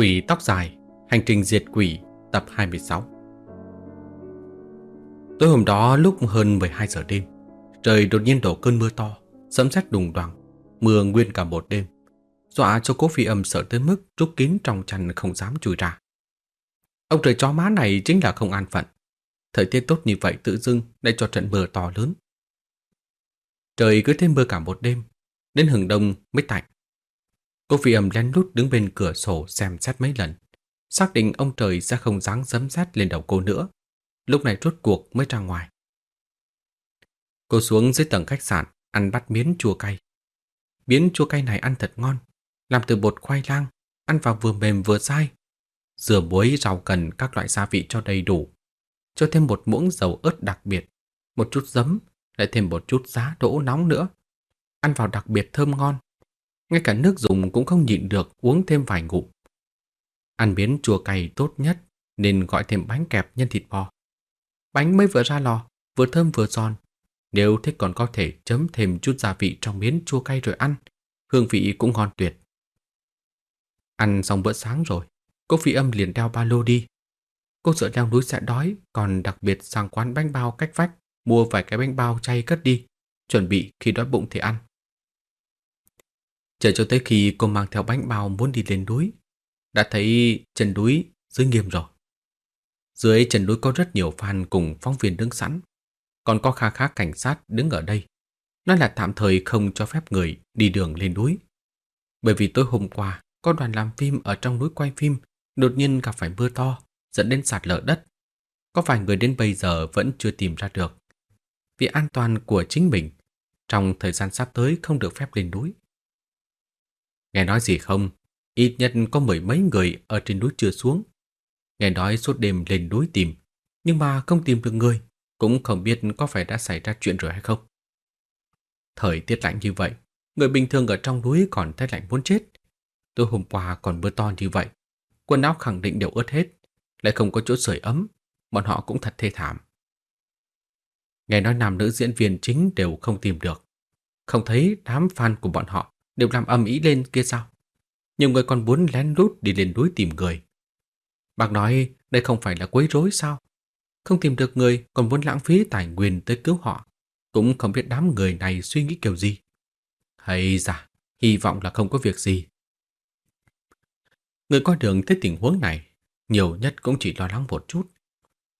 Quỷ tóc dài, hành trình diệt quỷ, tập 26 Tối hôm đó lúc hơn 12 giờ đêm, trời đột nhiên đổ cơn mưa to, sấm sét đùng đoàng, mưa nguyên cả một đêm, dọa cho cố phi âm sợ tới mức rút kín trong chăn không dám chui ra. Ông trời chó má này chính là không an phận. Thời tiết tốt như vậy tự dưng lại cho trận mưa to lớn. Trời cứ thêm mưa cả một đêm, đến hừng đông mới tạnh. Cô phi âm lén lút đứng bên cửa sổ xem xét mấy lần, xác định ông trời sẽ không dáng dấm xét lên đầu cô nữa. Lúc này rốt cuộc mới ra ngoài. Cô xuống dưới tầng khách sạn, ăn bát miến chua cay. Miến chua cay này ăn thật ngon, làm từ bột khoai lang, ăn vào vừa mềm vừa dai. Dừa muối, rau cần, các loại gia vị cho đầy đủ. Cho thêm một muỗng dầu ớt đặc biệt, một chút giấm, lại thêm một chút giá đỗ nóng nữa. Ăn vào đặc biệt thơm ngon, ngay cả nước dùng cũng không nhịn được uống thêm vài ngụm. Ăn biến chua cay tốt nhất nên gọi thêm bánh kẹp nhân thịt bò. Bánh mới vừa ra lò, vừa thơm vừa giòn. Nếu thích còn có thể chấm thêm chút gia vị trong miến chua cay rồi ăn. Hương vị cũng ngon tuyệt. Ăn xong bữa sáng rồi, cô phi âm liền đeo ba lô đi. Cô sợ leo núi sẽ đói, còn đặc biệt sang quán bánh bao cách vách, mua vài cái bánh bao chay cất đi, chuẩn bị khi đói bụng thì ăn. Chờ cho tới khi cô mang theo bánh bao muốn đi lên núi, đã thấy chân núi dưới nghiêm rồi. Dưới chân núi có rất nhiều fan cùng phóng viên đứng sẵn, còn có kha khá cảnh sát đứng ở đây. nó là tạm thời không cho phép người đi đường lên núi. Bởi vì tối hôm qua, có đoàn làm phim ở trong núi quay phim đột nhiên gặp phải mưa to, dẫn đến sạt lở đất. Có vài người đến bây giờ vẫn chưa tìm ra được. Vì an toàn của chính mình, trong thời gian sắp tới không được phép lên núi. Nghe nói gì không? Ít nhất có mười mấy người ở trên núi chưa xuống. Nghe nói suốt đêm lên núi tìm, nhưng mà không tìm được người, cũng không biết có phải đã xảy ra chuyện rồi hay không. Thời tiết lạnh như vậy, người bình thường ở trong núi còn thấy lạnh muốn chết. Tôi hôm qua còn mưa to như vậy, quần áo khẳng định đều ướt hết, lại không có chỗ sưởi ấm, bọn họ cũng thật thê thảm. Nghe nói nam nữ diễn viên chính đều không tìm được, không thấy đám fan của bọn họ đều làm âm ý lên kia sao? Nhiều người còn muốn lén lút đi lên núi tìm người. Bác nói đây không phải là quấy rối sao? Không tìm được người còn muốn lãng phí tài nguyên tới cứu họ. Cũng không biết đám người này suy nghĩ kiểu gì. Hay dạ, hy vọng là không có việc gì. Người qua đường thấy tình huống này, nhiều nhất cũng chỉ lo lắng một chút.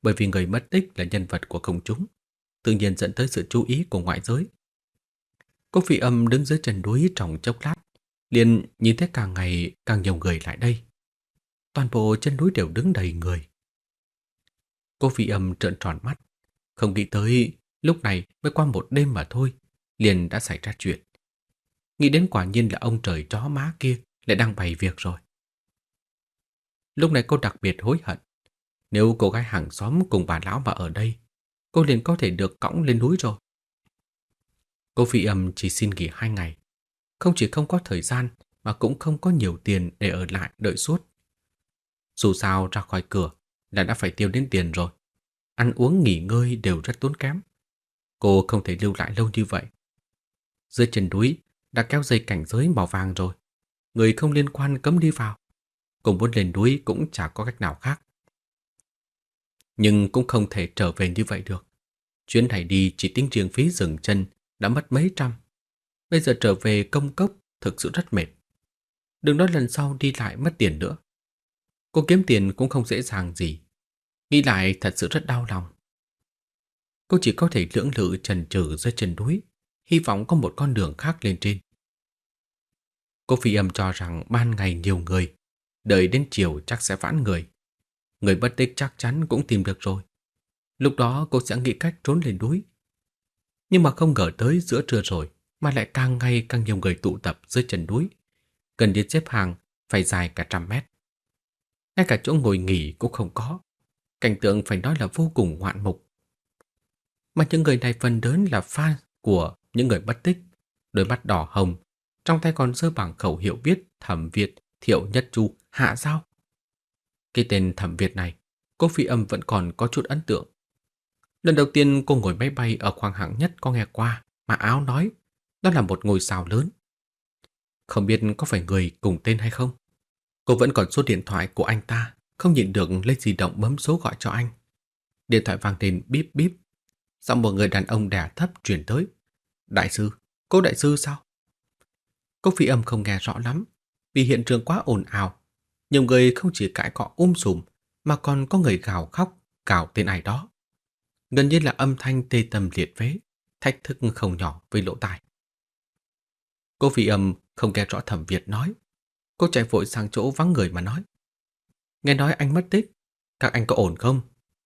Bởi vì người mất tích là nhân vật của công chúng, tự nhiên dẫn tới sự chú ý của ngoại giới. Cô phi âm đứng dưới chân núi trong chốc lát, liền nhìn thấy càng ngày càng nhiều người lại đây. Toàn bộ chân núi đều đứng đầy người. Cô phi âm trợn tròn mắt, không nghĩ tới lúc này mới qua một đêm mà thôi, liền đã xảy ra chuyện. Nghĩ đến quả nhiên là ông trời chó má kia lại đang bày việc rồi. Lúc này cô đặc biệt hối hận. Nếu cô gái hàng xóm cùng bà lão mà ở đây, cô liền có thể được cõng lên núi rồi. Cô phi âm chỉ xin nghỉ hai ngày. Không chỉ không có thời gian, mà cũng không có nhiều tiền để ở lại đợi suốt. Dù sao, ra khỏi cửa là đã phải tiêu đến tiền rồi. Ăn uống, nghỉ ngơi đều rất tốn kém. Cô không thể lưu lại lâu như vậy. Dưới chân núi đã kéo dây cảnh giới màu vàng rồi. Người không liên quan cấm đi vào. Cùng muốn lên núi cũng chả có cách nào khác. Nhưng cũng không thể trở về như vậy được. Chuyến này đi chỉ tính riêng phí dừng chân đã mất mấy trăm. Bây giờ trở về công cốc thực sự rất mệt. Đừng nói lần sau đi lại mất tiền nữa. Cô kiếm tiền cũng không dễ dàng gì. Nghĩ lại thật sự rất đau lòng. Cô chỉ có thể lưỡng lự trần trừ dưới chân núi, hy vọng có một con đường khác lên trên. Cô phi âm cho rằng ban ngày nhiều người, đợi đến chiều chắc sẽ vãn người. Người bất tích chắc chắn cũng tìm được rồi. Lúc đó cô sẽ nghĩ cách trốn lên núi. Nhưng mà không ngờ tới giữa trưa rồi mà lại càng ngày càng nhiều người tụ tập dưới chân núi. Cần đi xếp hàng phải dài cả trăm mét. Ngay cả chỗ ngồi nghỉ cũng không có. Cảnh tượng phải nói là vô cùng ngoạn mục. Mà những người này phần lớn là fan của những người bất tích, đôi mắt đỏ hồng, trong tay còn giơ bảng khẩu hiệu viết Thẩm Việt, Thiệu Nhất Chu, Hạ Giao. Cái tên Thẩm Việt này, cô phi âm vẫn còn có chút ấn tượng. Lần đầu tiên cô ngồi máy bay ở khoang hạng nhất có nghe qua, mà áo nói đó là một ngôi sao lớn. Không biết có phải người cùng tên hay không? Cô vẫn còn số điện thoại của anh ta, không nhịn được lấy di động bấm số gọi cho anh. Điện thoại vang lên bíp bíp. Giọng một người đàn ông đẻ thấp truyền tới. Đại sư, cô đại sư sao? Cô phi âm không nghe rõ lắm, vì hiện trường quá ồn ào. Nhiều người không chỉ cãi cọ um sùm, mà còn có người gào khóc, gào tên ai đó. Gần như là âm thanh tê tâm liệt phế, thách thức không nhỏ với lỗ tai. Cô phi âm không nghe rõ thẩm Việt nói. Cô chạy vội sang chỗ vắng người mà nói. Nghe nói anh mất tích, các anh có ổn không?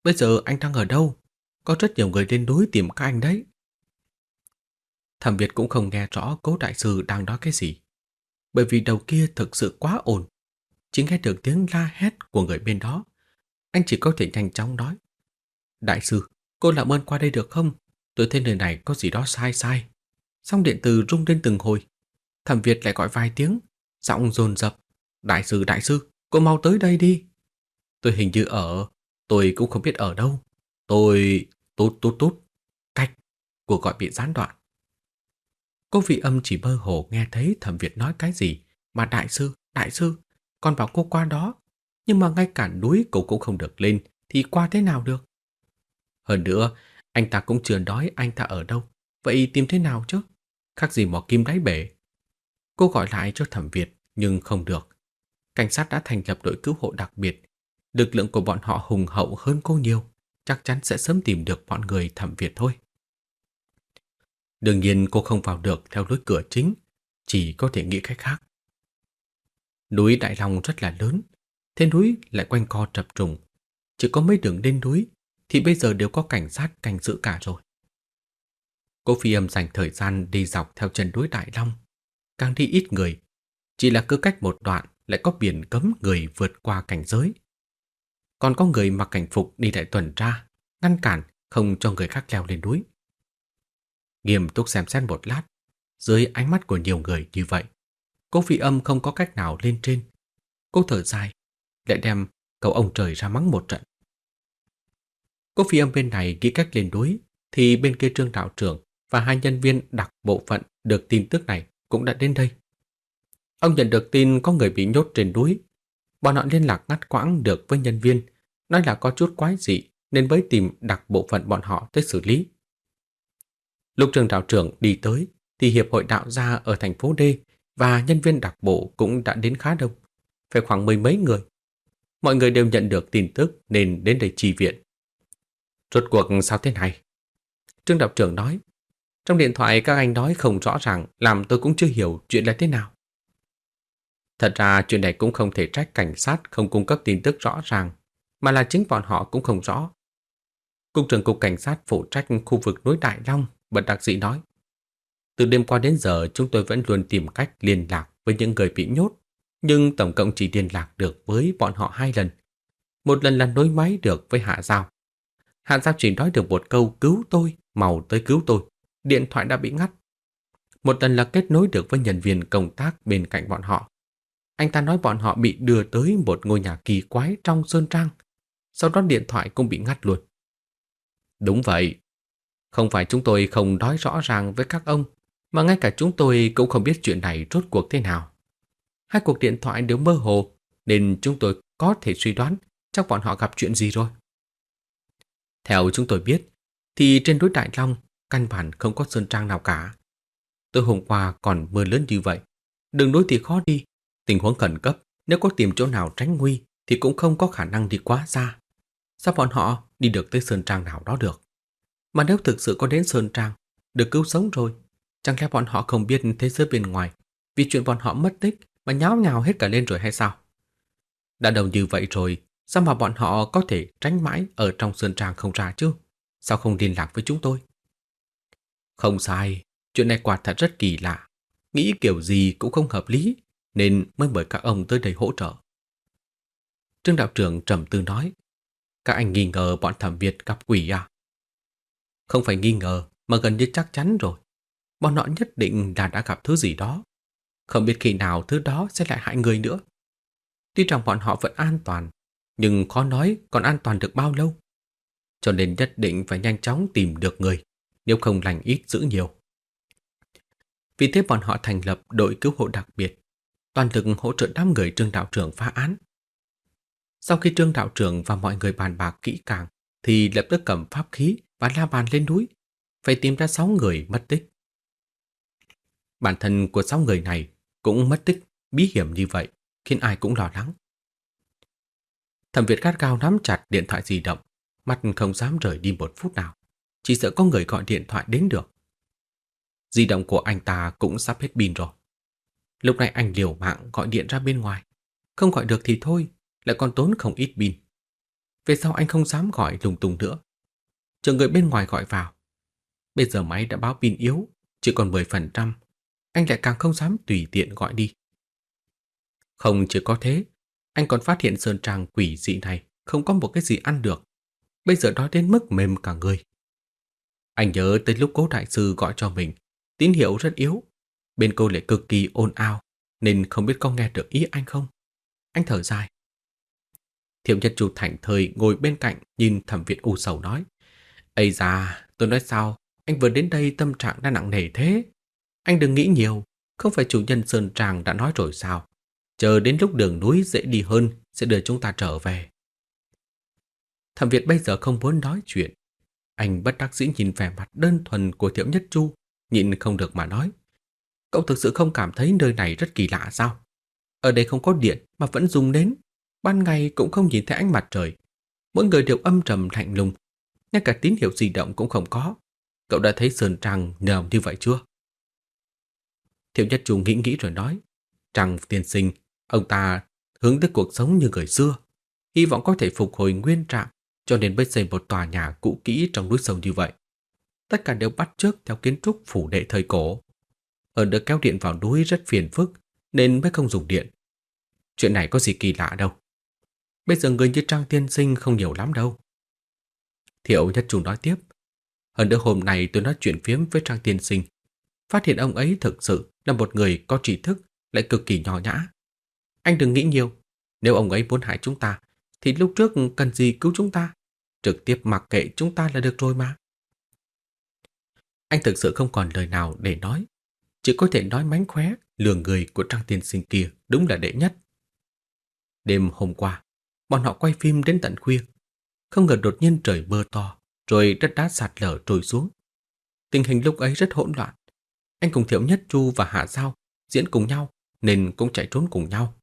Bây giờ anh đang ở đâu? Có rất nhiều người lên núi tìm các anh đấy. Thẩm Việt cũng không nghe rõ cố đại sư đang nói cái gì. Bởi vì đầu kia thực sự quá ồn. Chỉ nghe được tiếng la hét của người bên đó. Anh chỉ có thể nhanh chóng nói. Đại sư, cô làm ơn qua đây được không? Tôi thấy nơi này có gì đó sai sai. Xong điện từ rung lên từng hồi. Thẩm Việt lại gọi vài tiếng, giọng dồn dập. Đại sư, đại sư, cô mau tới đây đi. Tôi hình như ở, tôi cũng không biết ở đâu. Tôi... tút tút tút. Cách. Cuộc gọi bị gián đoạn. Cô vị âm chỉ mơ hồ nghe thấy thẩm Việt nói cái gì. Mà đại sư, đại sư, con bảo cô qua đó. Nhưng mà ngay cả núi cô cũng không được lên, thì qua thế nào được? Hơn nữa, anh ta cũng chưa nói anh ta ở đâu. Vậy tìm thế nào chứ? Khác gì mỏ kim đáy bể. Cô gọi lại cho thẩm Việt, nhưng không được. Cảnh sát đã thành lập đội cứu hộ đặc biệt. Lực lượng của bọn họ hùng hậu hơn cô nhiều. Chắc chắn sẽ sớm tìm được bọn người thẩm Việt thôi. Đương nhiên cô không vào được theo lối cửa chính, chỉ có thể nghĩ cách khác. Núi Đại Long rất là lớn, thế núi lại quanh co trập trùng. Chỉ có mấy đường lên núi thì bây giờ đều có cảnh sát canh giữ cả rồi. Cô phi âm dành thời gian đi dọc theo chân núi Đại Long. Càng đi ít người, chỉ là cứ cách một đoạn lại có biển cấm người vượt qua cảnh giới. Còn có người mặc cảnh phục đi đại tuần tra, ngăn cản không cho người khác leo lên núi. Nghiêm túc xem xét một lát, dưới ánh mắt của nhiều người như vậy, cô phi âm không có cách nào lên trên. Cô thở dài, lại đem cầu ông trời ra mắng một trận. Cô phi âm bên này ghi cách lên núi, thì bên kia trương đạo trưởng và hai nhân viên đặc bộ phận được tin tức này cũng đã đến đây. Ông nhận được tin có người bị nhốt trên núi. Bọn họ liên lạc ngắt quãng được với nhân viên, nói là có chút quái dị nên mới tìm đặc bộ phận bọn họ tới xử lý. Lúc trường đạo trưởng đi tới thì Hiệp hội đạo gia ở thành phố D và nhân viên đặc bộ cũng đã đến khá đông, phải khoảng mười mấy người. Mọi người đều nhận được tin tức nên đến đây trì viện. Rốt cuộc sao thế này? Trương đạo trưởng nói, trong điện thoại các anh nói không rõ ràng làm tôi cũng chưa hiểu chuyện là thế nào. Thật ra chuyện này cũng không thể trách cảnh sát không cung cấp tin tức rõ ràng, mà là chính bọn họ cũng không rõ. Cục trưởng cục cảnh sát phụ trách khu vực núi Đại Long bật đặc dị nói. Từ đêm qua đến giờ chúng tôi vẫn luôn tìm cách liên lạc với những người bị nhốt, nhưng tổng cộng chỉ liên lạc được với bọn họ hai lần. Một lần là nối máy được với Hạ Giao. Hàn Giao chỉ nói được một câu cứu tôi, màu tới cứu tôi. Điện thoại đã bị ngắt. Một lần là kết nối được với nhân viên công tác bên cạnh bọn họ. Anh ta nói bọn họ bị đưa tới một ngôi nhà kỳ quái trong Sơn Trang. Sau đó điện thoại cũng bị ngắt luôn. Đúng vậy, không phải chúng tôi không nói rõ ràng với các ông, mà ngay cả chúng tôi cũng không biết chuyện này rốt cuộc thế nào. Hai cuộc điện thoại đều mơ hồ, nên chúng tôi có thể suy đoán chắc bọn họ gặp chuyện gì rồi. Theo chúng tôi biết, thì trên núi Đại Long căn bản không có sơn trang nào cả. Từ hôm qua còn mưa lớn như vậy, đường núi thì khó đi, tình huống khẩn cấp, nếu có tìm chỗ nào tránh nguy thì cũng không có khả năng đi quá xa. Sao bọn họ đi được tới sơn trang nào đó được? Mà nếu thực sự có đến Sơn Trang, được cứu sống rồi, chẳng lẽ bọn họ không biết thế giới bên ngoài vì chuyện bọn họ mất tích mà nháo nhào hết cả lên rồi hay sao? Đã đầu như vậy rồi, sao mà bọn họ có thể tránh mãi ở trong Sơn Trang không ra chứ? Sao không liên lạc với chúng tôi? Không sai, chuyện này quả thật rất kỳ lạ. Nghĩ kiểu gì cũng không hợp lý, nên mới mời các ông tới đây hỗ trợ. Trương đạo trưởng trầm tư nói, các anh nghi ngờ bọn thẩm Việt gặp quỷ à? Không phải nghi ngờ, mà gần như chắc chắn rồi. Bọn họ nhất định là đã gặp thứ gì đó. Không biết khi nào thứ đó sẽ lại hại người nữa. Tuy rằng bọn họ vẫn an toàn, nhưng khó nói còn an toàn được bao lâu. Cho nên nhất định phải nhanh chóng tìm được người, nếu không lành ít giữ nhiều. Vì thế bọn họ thành lập đội cứu hộ đặc biệt. toàn lực hỗ trợ đám người trương đạo trưởng phá án. Sau khi trương đạo trưởng và mọi người bàn bạc kỹ càng, thì lập tức cầm pháp khí và la bàn lên núi, phải tìm ra sáu người mất tích. Bản thân của sáu người này cũng mất tích bí hiểm như vậy, khiến ai cũng lo lắng. Thẩm Việt gắt cao nắm chặt điện thoại di động, mắt không dám rời đi một phút nào, chỉ sợ có người gọi điện thoại đến được. Di động của anh ta cũng sắp hết pin rồi. Lúc này anh liều mạng gọi điện ra bên ngoài. Không gọi được thì thôi, lại còn tốn không ít pin. Về sau anh không dám gọi lùng tung nữa. Chờ người bên ngoài gọi vào. Bây giờ máy đã báo pin yếu, chỉ còn 10%. Anh lại càng không dám tùy tiện gọi đi. Không chỉ có thế, anh còn phát hiện sơn trang quỷ dị này không có một cái gì ăn được. Bây giờ đói đến mức mềm cả người. Anh nhớ tới lúc cố đại sư gọi cho mình, tín hiệu rất yếu. Bên cô lại cực kỳ ồn ào, nên không biết có nghe được ý anh không. Anh thở dài. Thiệu nhân Chủ thảnh thời ngồi bên cạnh nhìn thẩm viện u sầu nói. Ây da, tôi nói sao, anh vừa đến đây tâm trạng đã nặng nề thế. Anh đừng nghĩ nhiều, không phải chủ nhân Sơn Tràng đã nói rồi sao. Chờ đến lúc đường núi dễ đi hơn sẽ đưa chúng ta trở về. Thẩm Việt bây giờ không muốn nói chuyện. Anh bất đắc dĩ nhìn vẻ mặt đơn thuần của Thiệu Nhất Chu, nhịn không được mà nói. Cậu thực sự không cảm thấy nơi này rất kỳ lạ sao? Ở đây không có điện mà vẫn dùng đến. Ban ngày cũng không nhìn thấy ánh mặt trời. Mỗi người đều âm trầm lạnh lùng. Ngay cả tín hiệu di động cũng không có. Cậu đã thấy sườn Trăng nhờm như vậy chưa? Thiệu Nhất Chu nghĩ nghĩ rồi nói. Trăng tiên sinh Ông ta hướng tới cuộc sống như người xưa, hy vọng có thể phục hồi nguyên trạng, cho nên mới xây một tòa nhà cũ kỹ trong núi sâu như vậy. Tất cả đều bắt chước theo kiến trúc phủ đệ thời cổ. Ở được kéo điện vào núi rất phiền phức, nên mới không dùng điện. Chuyện này có gì kỳ lạ đâu. Bây giờ người như Trang Tiên Sinh không nhiều lắm đâu. Thiệu Nhất Trung nói tiếp. Hơn nữa hôm nay tôi nói chuyện phiếm với Trang Tiên Sinh. Phát hiện ông ấy thực sự là một người có trí thức, lại cực kỳ nhỏ nhã. Anh đừng nghĩ nhiều. Nếu ông ấy muốn hại chúng ta, thì lúc trước cần gì cứu chúng ta? Trực tiếp mặc kệ chúng ta là được rồi mà. Anh thực sự không còn lời nào để nói. Chỉ có thể nói mánh khóe, lừa người của Trang Tiên Sinh kia đúng là đệ nhất. Đêm hôm qua, bọn họ quay phim đến tận khuya. Không ngờ đột nhiên trời mưa to, rồi đất đá sạt lở trôi xuống. Tình hình lúc ấy rất hỗn loạn. Anh cùng Thiệu Nhất Chu và Hạ Giao diễn cùng nhau, nên cũng chạy trốn cùng nhau.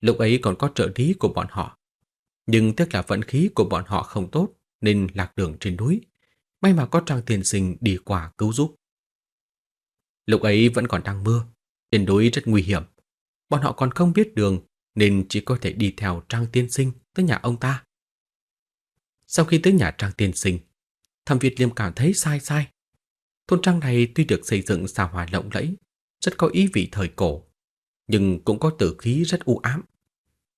Lúc ấy còn có trợ lý của bọn họ. Nhưng tiếc là vận khí của bọn họ không tốt nên lạc đường trên núi. May mà có Trang Tiền Sinh đi qua cứu giúp. Lúc ấy vẫn còn đang mưa, trên núi rất nguy hiểm. Bọn họ còn không biết đường nên chỉ có thể đi theo Trang Tiên Sinh tới nhà ông ta. Sau khi tới nhà Trang Tiên Sinh, thẩm Việt Liêm cảm thấy sai sai. Thôn trang này tuy được xây dựng xa hoa lộng lẫy, rất có ý vị thời cổ, nhưng cũng có tử khí rất u ám.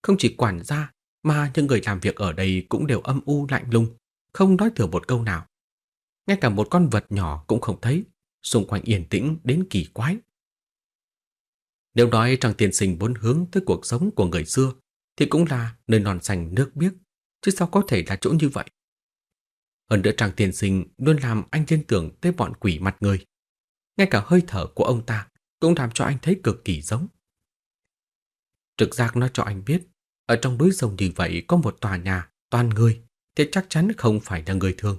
Không chỉ quản gia, mà những người làm việc ở đây cũng đều âm u lạnh lùng, không nói thừa một câu nào. Ngay cả một con vật nhỏ cũng không thấy, xung quanh yên tĩnh đến kỳ quái. Nếu nói rằng tiền sinh bốn hướng tới cuộc sống của người xưa, thì cũng là nơi non xanh nước biếc, chứ sao có thể là chỗ như vậy. Hơn nữa trang tiền sinh luôn làm anh liên tưởng tới bọn quỷ mặt người. Ngay cả hơi thở của ông ta cũng làm cho anh thấy cực kỳ giống. Trực giác nói cho anh biết, ở trong núi sông như vậy có một tòa nhà toàn người, thì chắc chắn không phải là người thường.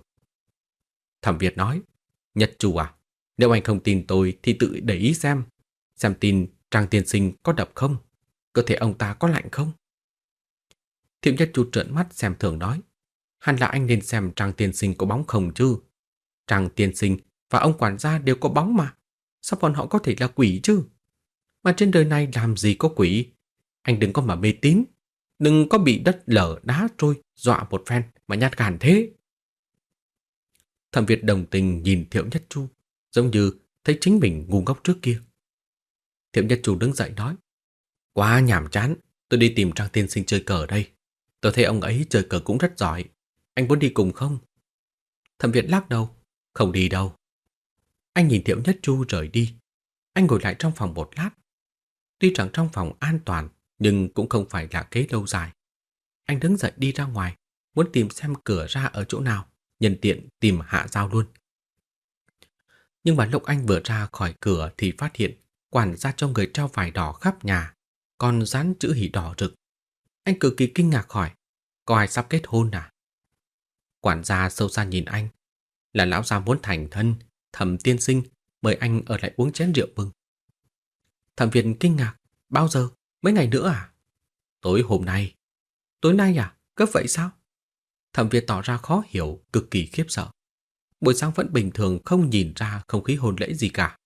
Thẩm Việt nói, Nhật chủ à, nếu anh không tin tôi thì tự để ý xem, xem tin Trang Tiên Sinh có đập không, cơ thể ông ta có lạnh không. Thiệu Nhất Chu trợn mắt xem thường nói, hẳn là anh nên xem Trang Tiên Sinh có bóng không chứ. Trang Tiên Sinh và ông quản gia đều có bóng mà, sao bọn họ có thể là quỷ chứ? Mà trên đời này làm gì có quỷ, anh đừng có mà mê tín. Đừng có bị đất lở đá trôi, dọa một phen mà nhát gan thế. Thẩm Việt đồng tình nhìn Thiệu Nhất Chu, giống như thấy chính mình ngu ngốc trước kia. Thiệu Nhất Chu đứng dậy nói, quá nhảm chán, tôi đi tìm Trang Tiên Sinh chơi cờ đây. Tôi thấy ông ấy chơi cờ cũng rất giỏi. Anh muốn đi cùng không? Thẩm Việt lắc đầu, không đi đâu. Anh nhìn Thiệu Nhất Chu rời đi. Anh ngồi lại trong phòng một lát. Tuy rằng trong phòng an toàn, nhưng cũng không phải là kế lâu dài. Anh đứng dậy đi ra ngoài, muốn tìm xem cửa ra ở chỗ nào, nhân tiện tìm hạ giao luôn. Nhưng mà lúc anh vừa ra khỏi cửa thì phát hiện quản gia cho người treo vải đỏ khắp nhà, còn dán chữ hỉ đỏ rực. Anh cực kỳ kinh ngạc hỏi, có ai sắp kết hôn à? Quản gia sâu xa nhìn anh, là lão gia muốn thành thân, thẩm tiên sinh, mời anh ở lại uống chén rượu mừng. Thẩm Việt kinh ngạc, bao giờ? Mấy ngày nữa à? Tối hôm nay. Tối nay à? Cấp vậy sao? Thẩm Việt tỏ ra khó hiểu, cực kỳ khiếp sợ. Buổi sáng vẫn bình thường không nhìn ra không khí hôn lễ gì cả.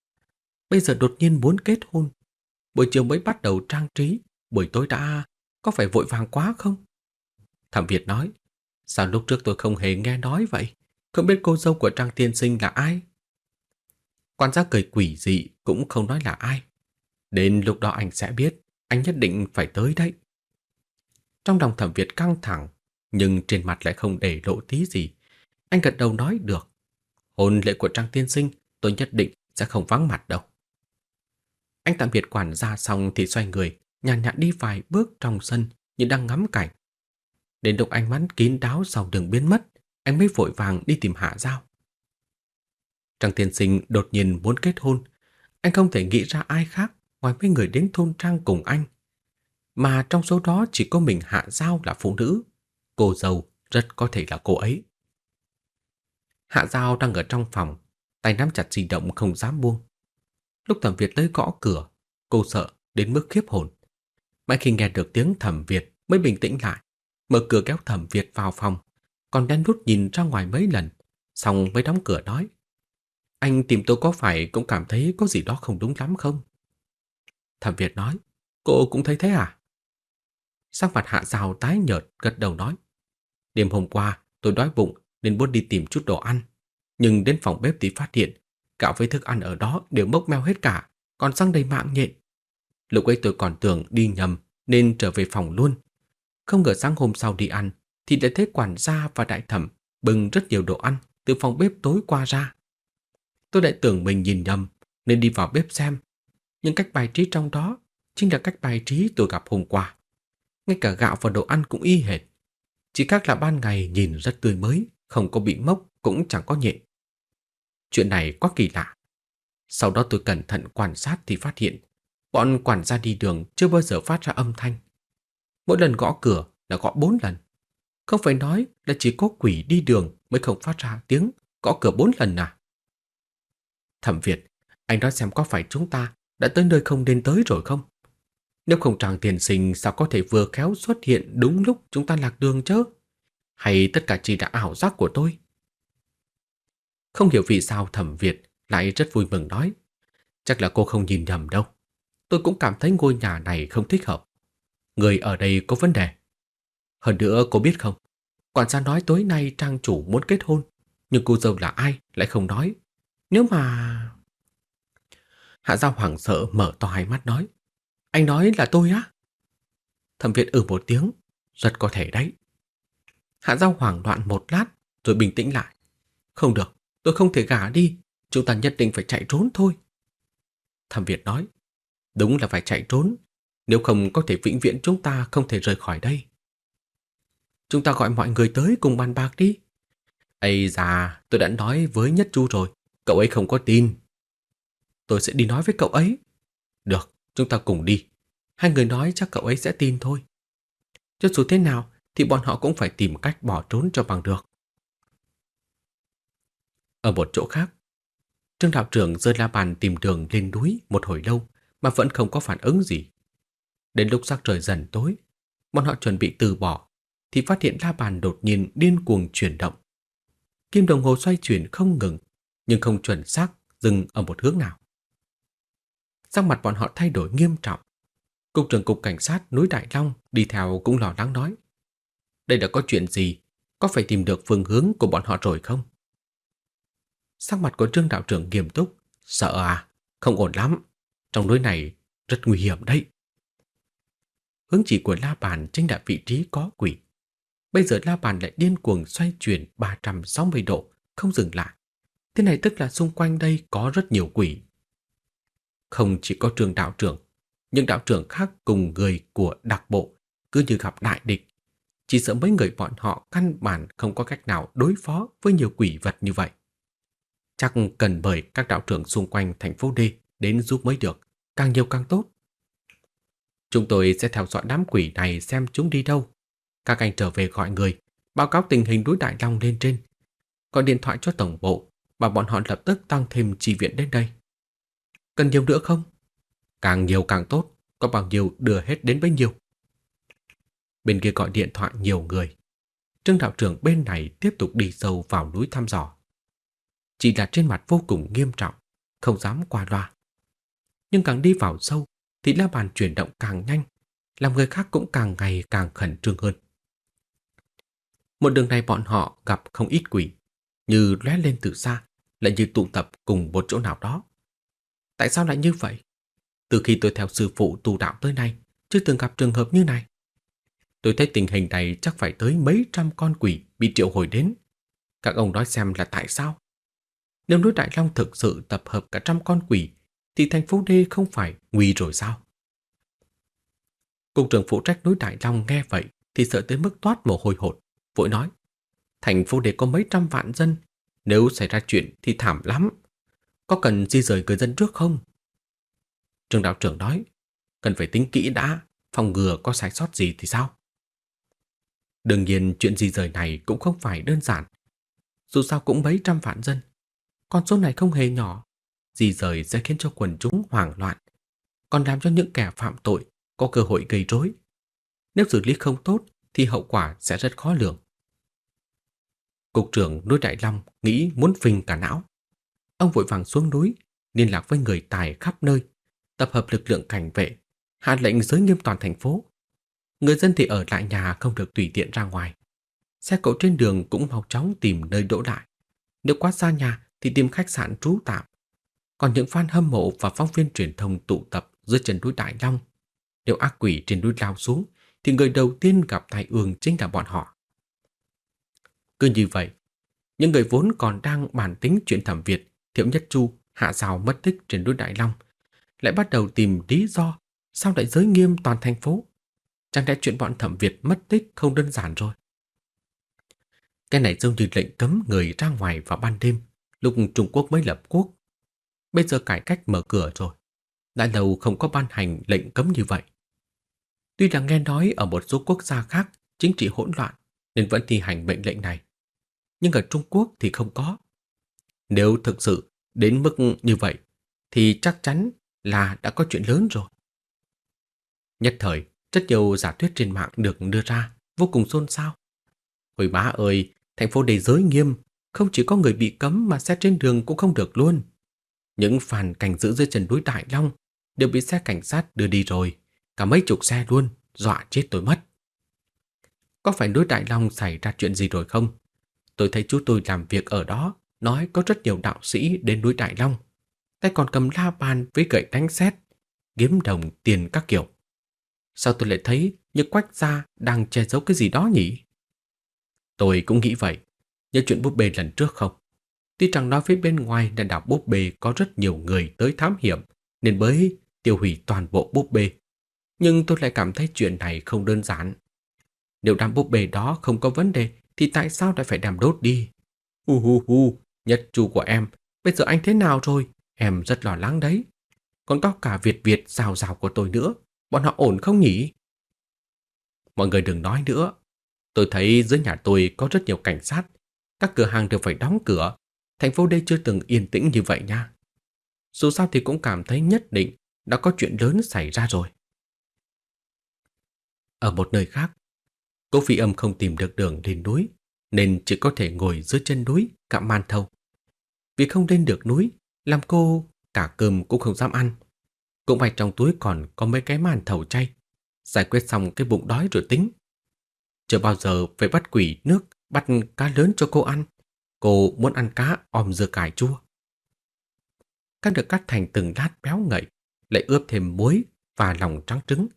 Bây giờ đột nhiên muốn kết hôn. Buổi chiều mới bắt đầu trang trí, buổi tối đã... Có phải vội vàng quá không? Thẩm Việt nói, sao lúc trước tôi không hề nghe nói vậy? Không biết cô dâu của Trang Tiên Sinh là ai? Quan gia cười quỷ dị cũng không nói là ai. Đến lúc đó anh sẽ biết, anh nhất định phải tới đấy. Trong lòng thẩm Việt căng thẳng, nhưng trên mặt lại không để lộ tí gì. Anh gật đầu nói được. Hôn lễ của Trang Tiên Sinh tôi nhất định sẽ không vắng mặt đâu. Anh tạm biệt quản gia xong thì xoay người, nhàn nhạt đi vài bước trong sân như đang ngắm cảnh. Đến lúc ánh mắt kín đáo sau đường biến mất, anh mới vội vàng đi tìm Hạ Giao. Trang Tiên Sinh đột nhiên muốn kết hôn, anh không thể nghĩ ra ai khác ngoài mấy người đến thôn trang cùng anh. Mà trong số đó chỉ có mình Hạ Giao là phụ nữ, cô giàu rất có thể là cô ấy. Hạ Giao đang ở trong phòng, tay nắm chặt di động không dám buông. Lúc thẩm Việt tới gõ cửa, cô sợ đến mức khiếp hồn. Mãi khi nghe được tiếng thẩm Việt mới bình tĩnh lại, mở cửa kéo thẩm Việt vào phòng, còn đen rút nhìn ra ngoài mấy lần, xong mới đóng cửa nói. Anh tìm tôi có phải cũng cảm thấy có gì đó không đúng lắm không? Thẩm Việt nói, cô cũng thấy thế à? Sắc mặt hạ rào tái nhợt gật đầu nói. Đêm hôm qua tôi đói bụng nên muốn đi tìm chút đồ ăn. Nhưng đến phòng bếp thì phát hiện gạo với thức ăn ở đó đều mốc meo hết cả, còn răng đầy mạng nhện. Lúc ấy tôi còn tưởng đi nhầm nên trở về phòng luôn. Không ngờ sáng hôm sau đi ăn thì lại thấy quản gia và đại thẩm bưng rất nhiều đồ ăn từ phòng bếp tối qua ra. Tôi lại tưởng mình nhìn nhầm nên đi vào bếp xem. Nhưng cách bài trí trong đó chính là cách bài trí tôi gặp hôm qua. Ngay cả gạo và đồ ăn cũng y hệt. Chỉ khác là ban ngày nhìn rất tươi mới, không có bị mốc, cũng chẳng có nhện. Chuyện này quá kỳ lạ. Sau đó tôi cẩn thận quan sát thì phát hiện bọn quản gia đi đường chưa bao giờ phát ra âm thanh. Mỗi lần gõ cửa là gõ bốn lần. Không phải nói là chỉ có quỷ đi đường mới không phát ra tiếng gõ cửa bốn lần à? Thẩm Việt, anh nói xem có phải chúng ta đã tới nơi không nên tới rồi không? Nếu không tràng tiền sinh, sao có thể vừa khéo xuất hiện đúng lúc chúng ta lạc đường chứ? Hay tất cả chỉ là ảo giác của tôi? Không hiểu vì sao thẩm Việt lại rất vui mừng nói. Chắc là cô không nhìn nhầm đâu. Tôi cũng cảm thấy ngôi nhà này không thích hợp. Người ở đây có vấn đề. Hơn nữa cô biết không? Quản gia nói tối nay trang chủ muốn kết hôn. Nhưng cô dâu là ai lại không nói. Nếu mà... Hạ Giao hoảng sợ mở to hai mắt nói. Anh nói là tôi á? Thẩm Việt ừ một tiếng, rất có thể đấy. Hạ Giao hoảng loạn một lát rồi bình tĩnh lại. Không được, tôi không thể gả đi, chúng ta nhất định phải chạy trốn thôi. Thẩm Việt nói, đúng là phải chạy trốn, nếu không có thể vĩnh viễn chúng ta không thể rời khỏi đây. Chúng ta gọi mọi người tới cùng bàn bạc đi. Ây già tôi đã nói với Nhất Chu rồi, cậu ấy không có tin. Tôi sẽ đi nói với cậu ấy. Được, chúng ta cùng đi. Hai người nói chắc cậu ấy sẽ tin thôi. Cho dù thế nào thì bọn họ cũng phải tìm cách bỏ trốn cho bằng được. Ở một chỗ khác, Trương đạo trưởng rơi la bàn tìm đường lên núi một hồi lâu mà vẫn không có phản ứng gì. Đến lúc sắc trời dần tối, bọn họ chuẩn bị từ bỏ thì phát hiện la bàn đột nhiên điên cuồng chuyển động. Kim đồng hồ xoay chuyển không ngừng, nhưng không chuẩn xác dừng ở một hướng nào. Sắc mặt bọn họ thay đổi nghiêm trọng. Cục trưởng cục cảnh sát núi Đại Long đi theo cũng lo lắng nói. Đây đã có chuyện gì? Có phải tìm được phương hướng của bọn họ rồi không? Sắc mặt của trương đạo trưởng nghiêm túc. Sợ à? Không ổn lắm. Trong núi này rất nguy hiểm đấy. Hướng chỉ của la bàn chính là vị trí có quỷ. Bây giờ la bàn lại điên cuồng xoay chuyển 360 độ, không dừng lại. Thế này tức là xung quanh đây có rất nhiều quỷ. Không chỉ có trường đạo trưởng, những đạo trưởng khác cùng người của đặc bộ cứ như gặp đại địch. Chỉ sợ mấy người bọn họ căn bản không có cách nào đối phó với nhiều quỷ vật như vậy. Chắc cần mời các đạo trưởng xung quanh thành phố D đến giúp mới được, càng nhiều càng tốt. Chúng tôi sẽ theo dõi đám quỷ này xem chúng đi đâu. Các anh trở về gọi người, báo cáo tình hình núi Đại Long lên trên. Gọi điện thoại cho tổng bộ, bảo bọn họ lập tức tăng thêm chi viện đến đây. Cần nhiều nữa không? Càng nhiều càng tốt, có bao nhiêu đưa hết đến bấy nhiêu. Bên kia gọi điện thoại nhiều người. Trương đạo trưởng bên này tiếp tục đi sâu vào núi thăm dò. Chỉ là trên mặt vô cùng nghiêm trọng, không dám qua loa. Nhưng càng đi vào sâu thì la bàn chuyển động càng nhanh, làm người khác cũng càng ngày càng khẩn trương hơn. Một đường này bọn họ gặp không ít quỷ, như lóe lên từ xa, lại như tụ tập cùng một chỗ nào đó. Tại sao lại như vậy? Từ khi tôi theo sư phụ tu đạo tới nay, chưa từng gặp trường hợp như này. Tôi thấy tình hình này chắc phải tới mấy trăm con quỷ bị triệu hồi đến. Các ông nói xem là tại sao? Nếu núi Đại Long thực sự tập hợp cả trăm con quỷ, thì thành phố D không phải nguy rồi sao? Cục trưởng phụ trách núi Đại Long nghe vậy thì sợ tới mức toát mồ hôi hột, vội nói. Thành phố D có mấy trăm vạn dân, nếu xảy ra chuyện thì thảm lắm. Có cần di rời người dân trước không? Trường đạo trưởng nói, cần phải tính kỹ đã, phòng ngừa có sai sót gì thì sao? Đương nhiên chuyện di rời này cũng không phải đơn giản. Dù sao cũng mấy trăm vạn dân. Con số này không hề nhỏ. Di rời sẽ khiến cho quần chúng hoảng loạn. Còn làm cho những kẻ phạm tội có cơ hội gây rối. Nếu xử lý không tốt thì hậu quả sẽ rất khó lường. Cục trưởng núi Đại Long nghĩ muốn phình cả não. Ông vội vàng xuống núi, liên lạc với người tài khắp nơi, tập hợp lực lượng cảnh vệ, hạ lệnh giới nghiêm toàn thành phố. Người dân thì ở lại nhà không được tùy tiện ra ngoài. Xe cộ trên đường cũng mau chóng tìm nơi đỗ lại. Nếu quá xa nhà thì tìm khách sạn trú tạm. Còn những fan hâm mộ và phóng viên truyền thông tụ tập dưới chân núi Đại Long. Nếu ác quỷ trên núi lao xuống thì người đầu tiên gặp tai ương chính là bọn họ. Cứ như vậy, những người vốn còn đang bàn tính chuyện thẩm Việt, Thiệu Nhất Chu, Hạ Rào mất tích trên núi Đại Long, lại bắt đầu tìm lý do sao lại giới nghiêm toàn thành phố. Chẳng lẽ chuyện bọn thẩm Việt mất tích không đơn giản rồi? Cái này giống như lệnh cấm người ra ngoài vào ban đêm, lúc Trung Quốc mới lập quốc. Bây giờ cải cách mở cửa rồi. Đã lâu không có ban hành lệnh cấm như vậy. Tuy là nghe nói ở một số quốc gia khác chính trị hỗn loạn nên vẫn thi hành mệnh lệnh này. Nhưng ở Trung Quốc thì không có. Nếu thực sự đến mức như vậy thì chắc chắn là đã có chuyện lớn rồi. Nhất thời, rất nhiều giả thuyết trên mạng được đưa ra, vô cùng xôn xao. Hồi má ơi, thành phố đầy giới nghiêm, không chỉ có người bị cấm mà xe trên đường cũng không được luôn. Những phàn cảnh giữ dưới chân núi Đại Long đều bị xe cảnh sát đưa đi rồi, cả mấy chục xe luôn, dọa chết tôi mất. Có phải núi Đại Long xảy ra chuyện gì rồi không? Tôi thấy chú tôi làm việc ở đó, nói có rất nhiều đạo sĩ đến núi Đại Long. Tay còn cầm la bàn với gậy đánh sét, kiếm đồng tiền các kiểu. Sao tôi lại thấy như quách gia đang che giấu cái gì đó nhỉ? Tôi cũng nghĩ vậy. Nhớ chuyện búp bê lần trước không? Tuy rằng nói với bên ngoài là đảo búp bê có rất nhiều người tới thám hiểm nên mới tiêu hủy toàn bộ búp bê. Nhưng tôi lại cảm thấy chuyện này không đơn giản. Nếu đám búp bê đó không có vấn đề thì tại sao lại phải đem đốt đi? Hu hu hu, nhất chu của em, bây giờ anh thế nào rồi? Em rất lo lắng đấy. Còn có cả Việt Việt rào rào của tôi nữa. Bọn họ ổn không nhỉ? Mọi người đừng nói nữa. Tôi thấy dưới nhà tôi có rất nhiều cảnh sát. Các cửa hàng đều phải đóng cửa. Thành phố đây chưa từng yên tĩnh như vậy nha. Dù sao thì cũng cảm thấy nhất định đã có chuyện lớn xảy ra rồi. Ở một nơi khác, Cố phi âm không tìm được đường lên núi, nên chỉ có thể ngồi dưới chân núi cạm man thâu. Vì không lên được núi, làm cô cả cơm cũng không dám ăn. Cũng may trong túi còn có mấy cái màn thầu chay. Giải quyết xong cái bụng đói rồi tính. Chưa bao giờ phải bắt quỷ nước bắt cá lớn cho cô ăn. Cô muốn ăn cá om dưa cải chua. Cá được cắt thành từng lát béo ngậy, lại ướp thêm muối và lòng trắng trứng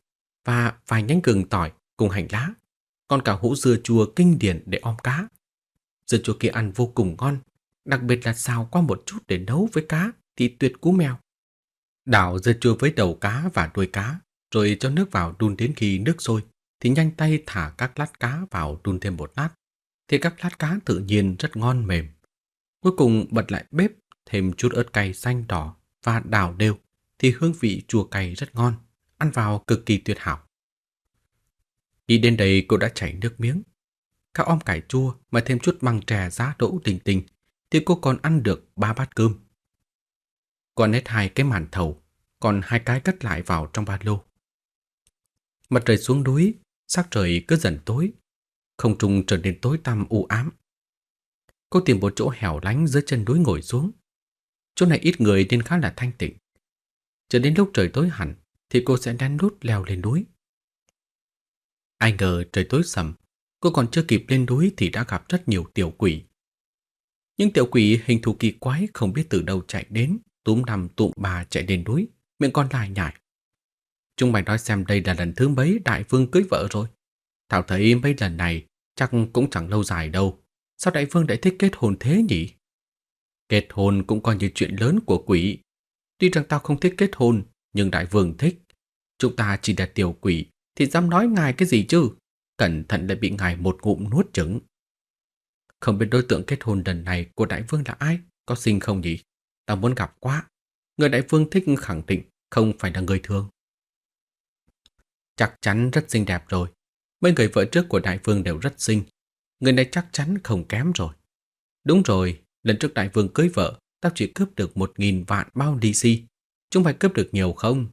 và vài nhánh gừng tỏi cùng hành lá còn cả hũ dưa chua kinh điển để om cá. Dưa chua kia ăn vô cùng ngon, đặc biệt là xào qua một chút để nấu với cá thì tuyệt cú mèo. Đảo dưa chua với đầu cá và đuôi cá, rồi cho nước vào đun đến khi nước sôi, thì nhanh tay thả các lát cá vào đun thêm một lát, thì các lát cá tự nhiên rất ngon mềm. Cuối cùng bật lại bếp, thêm chút ớt cay xanh đỏ và đảo đều, thì hương vị chua cay rất ngon. ăn vào cực kỳ tuyệt hảo. Nghĩ đến đây cô đã chảy nước miếng. Các om cải chua mà thêm chút măng trà giá đỗ tình tình thì cô còn ăn được ba bát cơm. Còn hết hai cái màn thầu, còn hai cái cất lại vào trong ba lô. Mặt trời xuống núi, sắc trời cứ dần tối, không trung trở nên tối tăm u ám. Cô tìm một chỗ hẻo lánh dưới chân núi ngồi xuống. Chỗ này ít người nên khá là thanh tịnh. Chờ đến lúc trời tối hẳn thì cô sẽ đan nút leo lên núi. Ai ngờ trời tối sầm, cô còn chưa kịp lên núi thì đã gặp rất nhiều tiểu quỷ. Những tiểu quỷ hình thù kỳ quái không biết từ đâu chạy đến, túm nằm tụm bà chạy đến núi, miệng con lại nhảy. Chúng mày nói xem đây là lần thứ mấy đại vương cưới vợ rồi. Thảo thấy mấy lần này chắc cũng chẳng lâu dài đâu. Sao đại vương lại thích kết hôn thế nhỉ? Kết hôn cũng coi như chuyện lớn của quỷ. Tuy rằng tao không thích kết hôn, nhưng đại vương thích. Chúng ta chỉ là tiểu quỷ, thì dám nói ngài cái gì chứ? Cẩn thận lại bị ngài một ngụm nuốt trứng. Không biết đối tượng kết hôn lần này của đại vương là ai? Có xinh không nhỉ? Tao muốn gặp quá. Người đại vương thích khẳng định không phải là người thường. Chắc chắn rất xinh đẹp rồi. Mấy người vợ trước của đại vương đều rất xinh. Người này chắc chắn không kém rồi. Đúng rồi, lần trước đại vương cưới vợ, tao chỉ cướp được một nghìn vạn bao DC. Chúng phải cướp được nhiều không?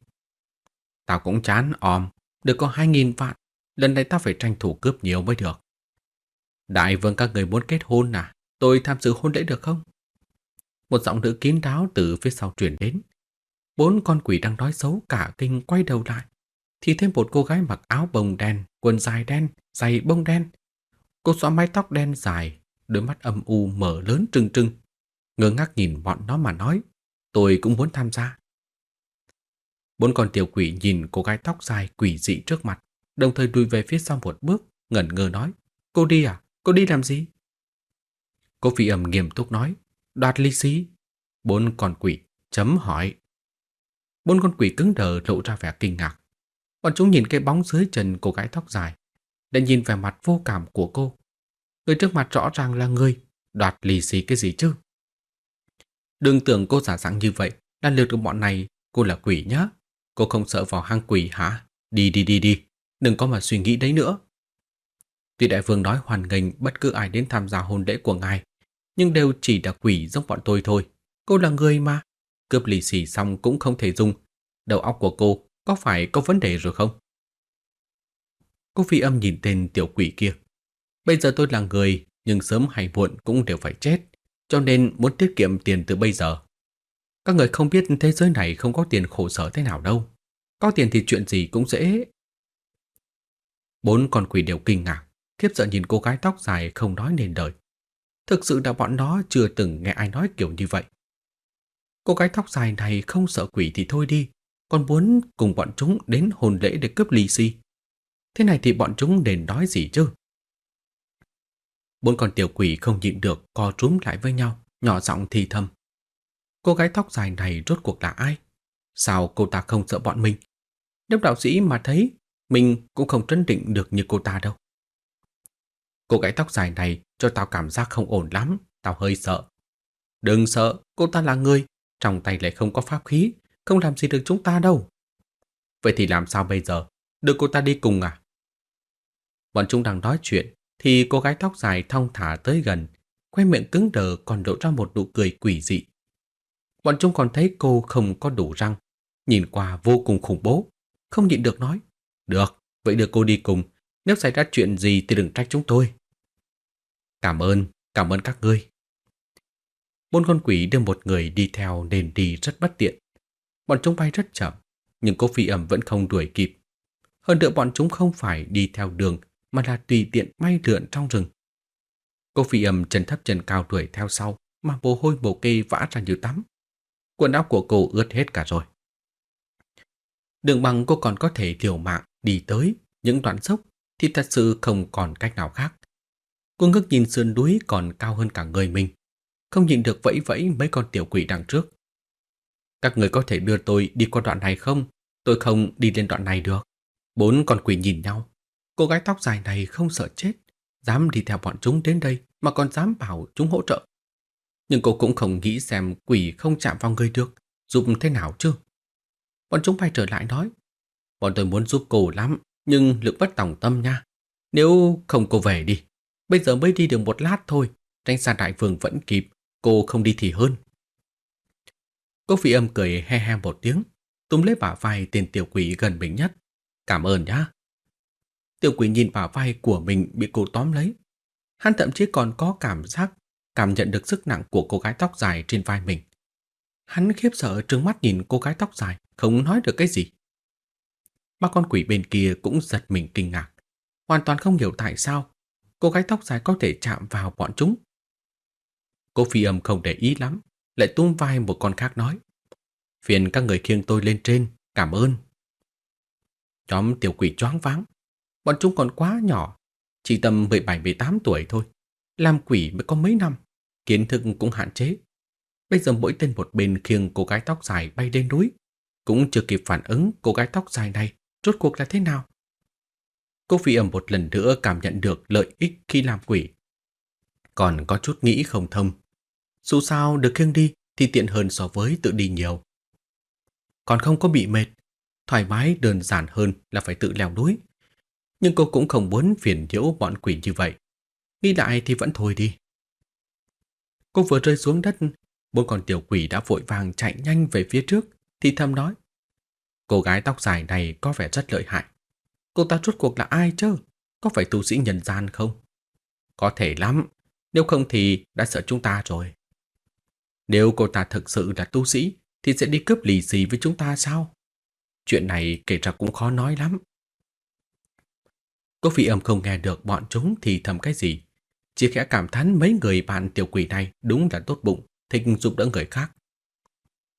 Tao cũng chán òm, được có hai nghìn vạn. Lần này ta phải tranh thủ cướp nhiều mới được. Đại vương các người muốn kết hôn à? Tôi tham dự hôn lễ được không? Một giọng nữ kín đáo từ phía sau truyền đến. Bốn con quỷ đang nói xấu cả kinh quay đầu lại. Thì thêm một cô gái mặc áo bông đen, quần dài đen, giày bông đen. Cô xóa mái tóc đen dài, đôi mắt âm u mở lớn trừng trừng. Ngơ ngác nhìn bọn nó mà nói, tôi cũng muốn tham gia. Bốn con tiểu quỷ nhìn cô gái tóc dài quỷ dị trước mặt, đồng thời lùi về phía sau một bước, ngẩn ngơ nói, cô đi à? Cô đi làm gì? Cô phi ẩm nghiêm túc nói, đoạt ly xí. Bốn con quỷ, chấm hỏi. Bốn con quỷ cứng đờ lộ ra vẻ kinh ngạc. Bọn chúng nhìn cái bóng dưới chân cô gái tóc dài, để nhìn vẻ mặt vô cảm của cô. Người trước mặt rõ ràng là người, đoạt lì xì cái gì chứ? Đừng tưởng cô giả dạng như vậy là lượt của bọn này, cô là quỷ nhá. Cô không sợ vào hang quỷ hả? Đi đi đi đi, đừng có mà suy nghĩ đấy nữa. Tuy đại vương nói hoàn nghênh bất cứ ai đến tham gia hôn lễ của ngài, nhưng đều chỉ là quỷ giống bọn tôi thôi. Cô là người mà. Cướp lì xì xong cũng không thể dùng. Đầu óc của cô có phải có vấn đề rồi không? Cô phi âm nhìn tên tiểu quỷ kia. Bây giờ tôi là người, nhưng sớm hay muộn cũng đều phải chết, cho nên muốn tiết kiệm tiền từ bây giờ. Các người không biết thế giới này không có tiền khổ sở thế nào đâu. Có tiền thì chuyện gì cũng dễ. Bốn con quỷ đều kinh ngạc, khiếp sợ nhìn cô gái tóc dài không nói nên lời. Thực sự là bọn nó chưa từng nghe ai nói kiểu như vậy. Cô gái tóc dài này không sợ quỷ thì thôi đi, còn muốn cùng bọn chúng đến hồn lễ để cướp lì xì. Thế này thì bọn chúng nên nói gì chứ? Bốn con tiểu quỷ không nhịn được co trúm lại với nhau, nhỏ giọng thì thầm. Cô gái tóc dài này rốt cuộc là ai? Sao cô ta không sợ bọn mình? Nếu đạo sĩ mà thấy, mình cũng không trấn định được như cô ta đâu. Cô gái tóc dài này cho tao cảm giác không ổn lắm, tao hơi sợ. Đừng sợ, cô ta là người, trong tay lại không có pháp khí, không làm gì được chúng ta đâu. Vậy thì làm sao bây giờ? Đưa cô ta đi cùng à? Bọn chúng đang nói chuyện, thì cô gái tóc dài thong thả tới gần, khoe miệng cứng đờ còn lộ ra một nụ cười quỷ dị. Bọn chúng còn thấy cô không có đủ răng, nhìn qua vô cùng khủng bố, không nhịn được nói. Được, vậy đưa cô đi cùng, nếu xảy ra chuyện gì thì đừng trách chúng tôi. Cảm ơn, cảm ơn các ngươi. Bốn con quỷ đưa một người đi theo nên đi rất bất tiện. Bọn chúng bay rất chậm, nhưng cô phi ẩm vẫn không đuổi kịp. Hơn nữa bọn chúng không phải đi theo đường mà là tùy tiện bay lượn trong rừng. Cô phi ẩm chân thấp chân cao đuổi theo sau mà mồ hôi bồ kê vã ra như tắm. Quần áo của cô ướt hết cả rồi. Đường bằng cô còn có thể liều mạng đi tới những đoạn dốc thì thật sự không còn cách nào khác. Cô ngước nhìn sườn núi còn cao hơn cả người mình, không nhìn được vẫy vẫy mấy con tiểu quỷ đằng trước. Các người có thể đưa tôi đi qua đoạn này không? Tôi không đi lên đoạn này được. Bốn con quỷ nhìn nhau. Cô gái tóc dài này không sợ chết, dám đi theo bọn chúng đến đây mà còn dám bảo chúng hỗ trợ. Nhưng cô cũng không nghĩ xem quỷ không chạm vào người được, giúp thế nào chứ. Bọn chúng bay trở lại nói, Bọn tôi muốn giúp cô lắm, nhưng lực bất tòng tâm nha. Nếu không cô về đi. Bây giờ mới đi được một lát thôi, tranh xa đại vương vẫn kịp, cô không đi thì hơn. Cô phi âm cười he he một tiếng, túm lấy bả vai tên tiểu quỷ gần mình nhất. Cảm ơn nhá. Tiểu quỷ nhìn bả vai của mình bị cô tóm lấy. Hắn thậm chí còn có cảm giác cảm nhận được sức nặng của cô gái tóc dài trên vai mình. Hắn khiếp sợ trừng mắt nhìn cô gái tóc dài, không nói được cái gì. Ba con quỷ bên kia cũng giật mình kinh ngạc. Hoàn toàn không hiểu tại sao cô gái tóc dài có thể chạm vào bọn chúng. Cô phi âm không để ý lắm, lại tung vai một con khác nói. Phiền các người khiêng tôi lên trên, cảm ơn. Nhóm tiểu quỷ choáng váng. Bọn chúng còn quá nhỏ, chỉ tầm 17-18 tuổi thôi. Làm quỷ mới có mấy năm, kiến thức cũng hạn chế. Bây giờ mỗi tên một bên khiêng cô gái tóc dài bay lên núi. Cũng chưa kịp phản ứng cô gái tóc dài này rốt cuộc là thế nào. Cô phi ẩm một lần nữa cảm nhận được lợi ích khi làm quỷ. Còn có chút nghĩ không thông. Dù sao được khiêng đi thì tiện hơn so với tự đi nhiều. Còn không có bị mệt, thoải mái đơn giản hơn là phải tự leo núi. Nhưng cô cũng không muốn phiền nhiễu bọn quỷ như vậy. Nghĩ lại thì vẫn thôi đi. Cô vừa rơi xuống đất, bốn con tiểu quỷ đã vội vàng chạy nhanh về phía trước, thì thầm nói. Cô gái tóc dài này có vẻ rất lợi hại. Cô ta rốt cuộc là ai chứ? Có phải tu sĩ nhân gian không? Có thể lắm, nếu không thì đã sợ chúng ta rồi. Nếu cô ta thực sự là tu sĩ thì sẽ đi cướp lì xì với chúng ta sao? Chuyện này kể ra cũng khó nói lắm. Cô phi âm không nghe được bọn chúng thì thầm cái gì. Chỉ khẽ cảm thán mấy người bạn tiểu quỷ này đúng là tốt bụng, thích giúp đỡ người khác.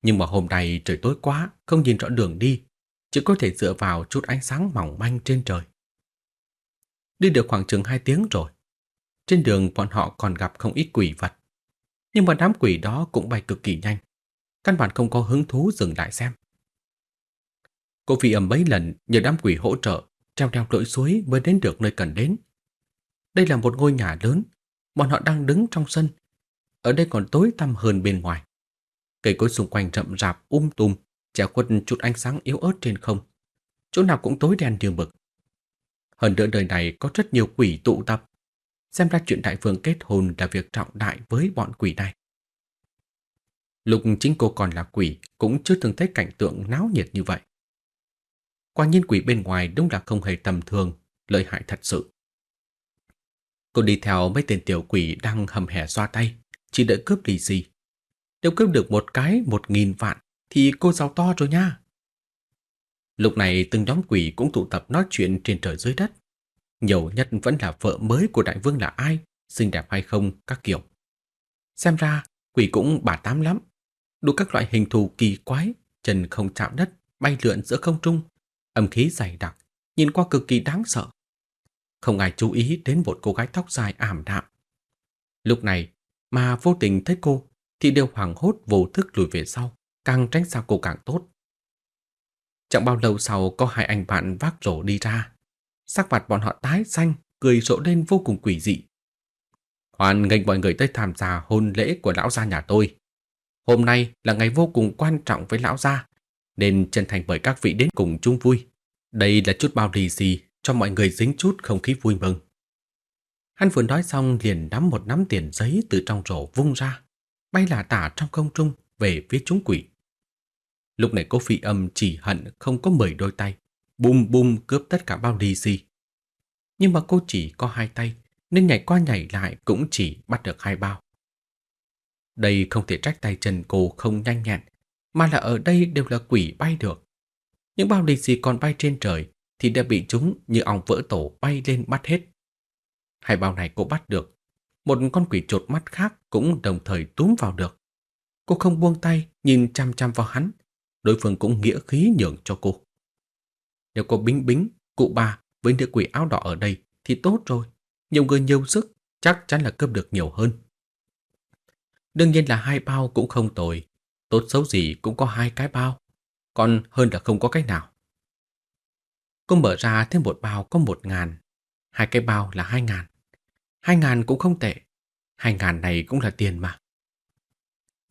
Nhưng mà hôm nay trời tối quá, không nhìn rõ đường đi, chỉ có thể dựa vào chút ánh sáng mỏng manh trên trời. Đi được khoảng chừng 2 tiếng rồi. Trên đường bọn họ còn gặp không ít quỷ vật. Nhưng mà đám quỷ đó cũng bay cực kỳ nhanh. Căn bản không có hứng thú dừng lại xem. Cô phi ầm mấy lần nhờ đám quỷ hỗ trợ treo đeo lội suối mới đến được nơi cần đến. Đây là một ngôi nhà lớn, bọn họ đang đứng trong sân. Ở đây còn tối tăm hơn bên ngoài. Cây cối xung quanh rậm rạp um tùm, che khuất chút ánh sáng yếu ớt trên không. Chỗ nào cũng tối đen như mực. Hơn nữa đời này có rất nhiều quỷ tụ tập. Xem ra chuyện đại vương kết hôn là việc trọng đại với bọn quỷ này. Lúc chính cô còn là quỷ cũng chưa từng thấy cảnh tượng náo nhiệt như vậy. Quả nhiên quỷ bên ngoài đúng là không hề tầm thường, lợi hại thật sự. Cô đi theo mấy tên tiểu quỷ đang hầm hẻ xoa tay, chỉ đợi cướp lì xì. Nếu cướp được một cái một nghìn vạn thì cô giàu to rồi nha. Lúc này từng nhóm quỷ cũng tụ tập nói chuyện trên trời dưới đất. Nhiều nhất vẫn là vợ mới của đại vương là ai, xinh đẹp hay không, các kiểu. Xem ra, quỷ cũng bà tám lắm. Đủ các loại hình thù kỳ quái, chân không chạm đất, bay lượn giữa không trung, âm khí dày đặc, nhìn qua cực kỳ đáng sợ. Không ai chú ý đến một cô gái tóc dài ảm đạm. Lúc này, mà vô tình thấy cô, thì đều hoảng hốt vô thức lùi về sau, càng tránh xa cô càng tốt. Chẳng bao lâu sau có hai anh bạn vác rổ đi ra. Sắc mặt bọn họ tái xanh, cười rộ lên vô cùng quỷ dị. Hoan nghênh mọi người tới tham gia hôn lễ của lão gia nhà tôi. Hôm nay là ngày vô cùng quan trọng với lão gia, nên chân thành mời các vị đến cùng chung vui. Đây là chút bao lì xì cho mọi người dính chút không khí vui mừng. Hắn vừa nói xong liền nắm một nắm tiền giấy từ trong rổ vung ra, bay là tả trong không trung về phía chúng quỷ. Lúc này cô phi âm chỉ hận không có mười đôi tay, bùm bùm cướp tất cả bao lì xì. Nhưng mà cô chỉ có hai tay, nên nhảy qua nhảy lại cũng chỉ bắt được hai bao. Đây không thể trách tay chân cô không nhanh nhẹn, mà là ở đây đều là quỷ bay được. Những bao lì xì còn bay trên trời thì đã bị chúng như ong vỡ tổ bay lên bắt hết. Hai bao này cô bắt được, một con quỷ chột mắt khác cũng đồng thời túm vào được. Cô không buông tay nhìn chăm chăm vào hắn, đối phương cũng nghĩa khí nhường cho cô. Nếu cô bính bính, cụ bà với nữ quỷ áo đỏ ở đây thì tốt rồi. Nhiều người nhiều sức, chắc chắn là cướp được nhiều hơn. Đương nhiên là hai bao cũng không tồi. Tốt xấu gì cũng có hai cái bao. Còn hơn là không có cái nào. Cô mở ra thêm một bao có một ngàn. Hai cái bao là hai ngàn. Hai ngàn cũng không tệ. Hai ngàn này cũng là tiền mà.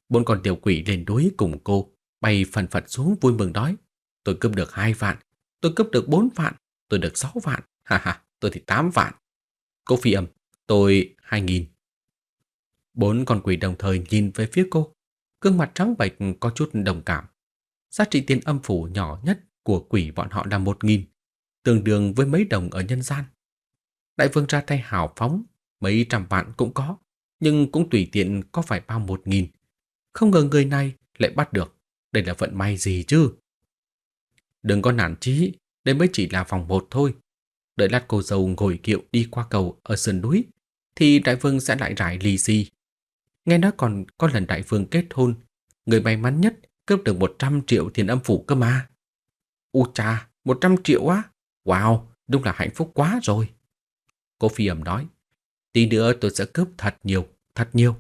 Bốn con tiểu quỷ lên đối cùng cô, bay phần phật xuống vui mừng nói. Tôi cướp được hai vạn, tôi cướp được bốn vạn, tôi được sáu vạn, ha ha, tôi thì tám vạn. Cô phi âm, tôi 2.000. Bốn con quỷ đồng thời nhìn về phía cô. Gương mặt trắng bệch có chút đồng cảm. Giá trị tiền âm phủ nhỏ nhất của quỷ bọn họ là 1.000, tương đương với mấy đồng ở nhân gian. Đại vương ra tay hào phóng, mấy trăm vạn cũng có, nhưng cũng tùy tiện có phải bao một nghìn. Không ngờ người này lại bắt được, đây là vận may gì chứ? Đừng có nản chí, đây mới chỉ là vòng một thôi. Đợi lát cô dâu ngồi kiệu đi qua cầu ở sườn núi, thì đại vương sẽ lại rải lì xì. Nghe nói còn có lần đại vương kết hôn, người may mắn nhất cướp được 100 triệu tiền âm phủ cơ mà. U cha, 100 triệu á? Wow, đúng là hạnh phúc quá rồi. Cô phi ẩm nói, tí nữa tôi sẽ cướp thật nhiều, thật nhiều.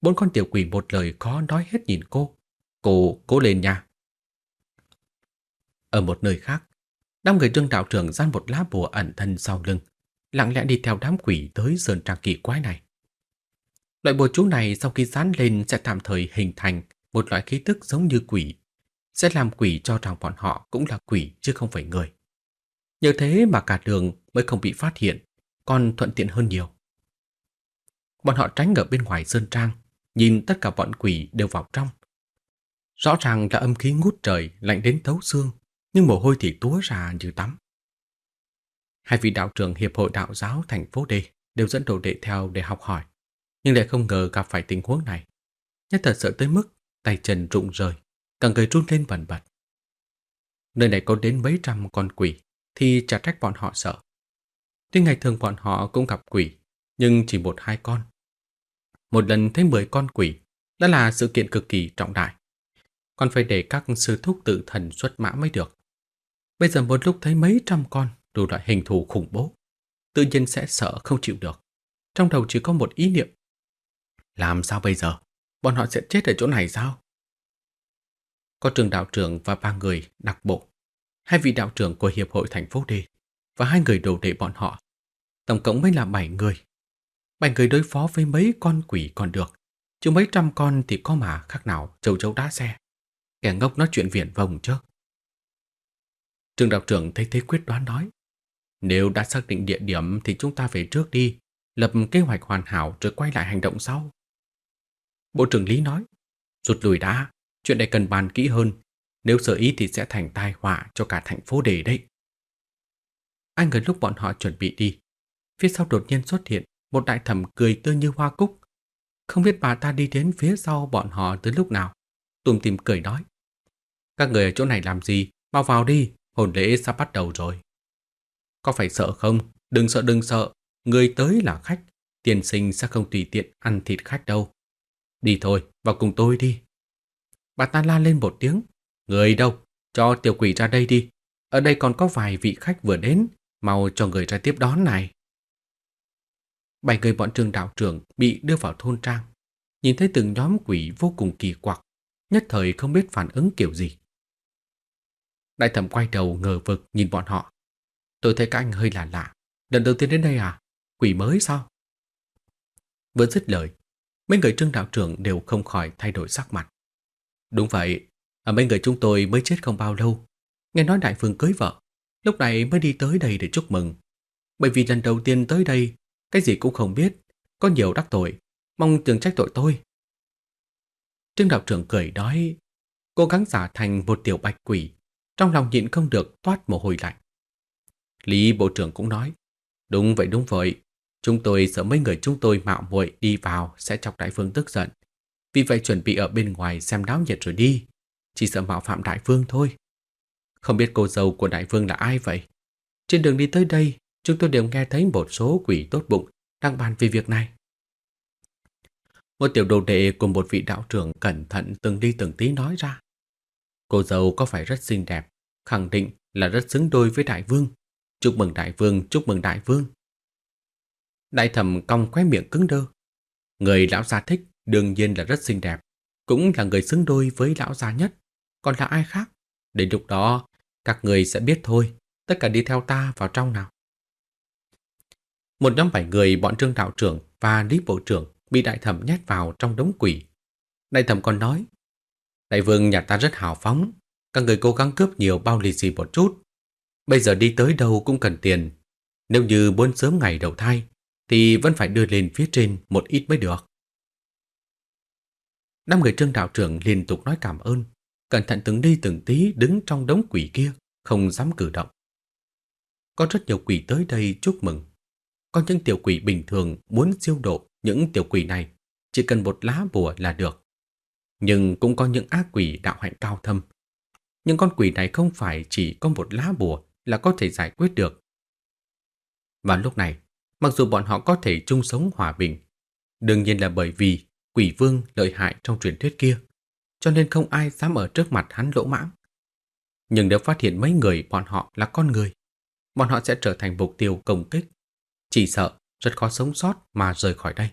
Bốn con tiểu quỷ một lời khó nói hết nhìn cô. Cô cố lên nha. Ở một nơi khác, năm người trương đạo trưởng gian một lá bùa ẩn thân sau lưng, lặng lẽ đi theo đám quỷ tới sơn trang kỳ quái này. Loại bùa chú này sau khi dán lên sẽ tạm thời hình thành một loại khí tức giống như quỷ, sẽ làm quỷ cho rằng bọn họ cũng là quỷ chứ không phải người. Nhờ thế mà cả đường mới không bị phát hiện, còn thuận tiện hơn nhiều. Bọn họ tránh ở bên ngoài sơn trang, nhìn tất cả bọn quỷ đều vào trong. Rõ ràng là âm khí ngút trời, lạnh đến thấu xương, nhưng mồ hôi thì túa ra như tắm. Hai vị đạo trưởng Hiệp hội Đạo giáo thành phố D đều dẫn đồ đệ theo để học hỏi, nhưng lại không ngờ gặp phải tình huống này. Nhất thật sợ tới mức tay chân rụng rời, càng người run lên bần bật. Nơi này có đến mấy trăm con quỷ, thì chả trách bọn họ sợ. Tuy ngày thường bọn họ cũng gặp quỷ, nhưng chỉ một hai con. Một lần thấy mười con quỷ, đã là sự kiện cực kỳ trọng đại. Còn phải để các sư thúc tự thần xuất mã mới được. Bây giờ một lúc thấy mấy trăm con đủ loại hình thù khủng bố, tự nhiên sẽ sợ không chịu được. Trong đầu chỉ có một ý niệm. Làm sao bây giờ? Bọn họ sẽ chết ở chỗ này sao? Có trường đạo trưởng và ba người đặc bộ, hai vị đạo trưởng của Hiệp hội thành phố D và hai người đồ đệ bọn họ. Tổng cộng mới là bảy người. Bảy người đối phó với mấy con quỷ còn được, chứ mấy trăm con thì có mà khác nào châu châu đá xe. Kẻ ngốc nói chuyện viển vông chứ. Trường đạo trưởng thấy thế quyết đoán nói. Nếu đã xác định địa điểm thì chúng ta về trước đi, lập kế hoạch hoàn hảo rồi quay lại hành động sau. Bộ trưởng Lý nói, rụt lùi đã, chuyện này cần bàn kỹ hơn, nếu sở ý thì sẽ thành tai họa cho cả thành phố đề đấy. Anh ở lúc bọn họ chuẩn bị đi, phía sau đột nhiên xuất hiện một đại thẩm cười tươi như hoa cúc. Không biết bà ta đi đến phía sau bọn họ tới lúc nào. Tùm tìm cười nói. Các người ở chỗ này làm gì? Mau vào đi, hồn lễ sắp bắt đầu rồi. Có phải sợ không? Đừng sợ đừng sợ, người tới là khách, tiền sinh sẽ không tùy tiện ăn thịt khách đâu. Đi thôi, vào cùng tôi đi. Bà ta la lên một tiếng. Người đâu? Cho tiểu quỷ ra đây đi. Ở đây còn có vài vị khách vừa đến, mau cho người ra tiếp đón này. Bảy người bọn trường đạo trưởng bị đưa vào thôn trang. Nhìn thấy từng nhóm quỷ vô cùng kỳ quặc, nhất thời không biết phản ứng kiểu gì. Đại thẩm quay đầu ngờ vực nhìn bọn họ. Tôi thấy các anh hơi lạ lạ. Lần đầu tiên đến đây à? Quỷ mới sao? Vừa dứt lời, mấy người trương đạo trưởng đều không khỏi thay đổi sắc mặt. Đúng vậy, ở mấy người chúng tôi mới chết không bao lâu. Nghe nói đại phương cưới vợ, lúc này mới đi tới đây để chúc mừng. Bởi vì lần đầu tiên tới đây, cái gì cũng không biết, có nhiều đắc tội, mong trường trách tội tôi. Trương đạo trưởng cười nói, cố gắng giả thành một tiểu bạch quỷ, trong lòng nhịn không được toát mồ hôi lạnh. Lý bộ trưởng cũng nói, đúng vậy đúng vậy, chúng tôi sợ mấy người chúng tôi mạo muội đi vào sẽ chọc đại phương tức giận. Vì vậy chuẩn bị ở bên ngoài xem náo nhiệt rồi đi, chỉ sợ mạo phạm đại vương thôi. Không biết cô dâu của đại vương là ai vậy? Trên đường đi tới đây, chúng tôi đều nghe thấy một số quỷ tốt bụng đang bàn về việc này. Một tiểu đồ đệ của một vị đạo trưởng cẩn thận từng đi từng tí nói ra. Cô dâu có phải rất xinh đẹp, khẳng định là rất xứng đôi với đại vương. Chúc mừng đại vương, chúc mừng đại vương. Đại thẩm cong khóe miệng cứng đơ. Người lão gia thích đương nhiên là rất xinh đẹp, cũng là người xứng đôi với lão gia nhất. Còn là ai khác? Đến lúc đó, các người sẽ biết thôi. Tất cả đi theo ta vào trong nào. Một nhóm bảy người bọn trương đạo trưởng và lý bộ trưởng bị đại thẩm nhét vào trong đống quỷ. Đại thẩm còn nói, đại vương nhà ta rất hào phóng, Các người cố gắng cướp nhiều bao lì xì một chút. Bây giờ đi tới đâu cũng cần tiền. Nếu như muốn sớm ngày đầu thai, thì vẫn phải đưa lên phía trên một ít mới được. Năm người trương đạo trưởng liên tục nói cảm ơn, cẩn thận từng đi từng tí đứng trong đống quỷ kia, không dám cử động. Có rất nhiều quỷ tới đây chúc mừng. Có những tiểu quỷ bình thường muốn siêu độ những tiểu quỷ này, chỉ cần một lá bùa là được. Nhưng cũng có những ác quỷ đạo hạnh cao thâm. những con quỷ này không phải chỉ có một lá bùa là có thể giải quyết được. Và lúc này, mặc dù bọn họ có thể chung sống hòa bình, đương nhiên là bởi vì quỷ vương lợi hại trong truyền thuyết kia, cho nên không ai dám ở trước mặt hắn lỗ mãng. Nhưng nếu phát hiện mấy người bọn họ là con người, bọn họ sẽ trở thành mục tiêu công kích. Chỉ sợ rất khó sống sót mà rời khỏi đây.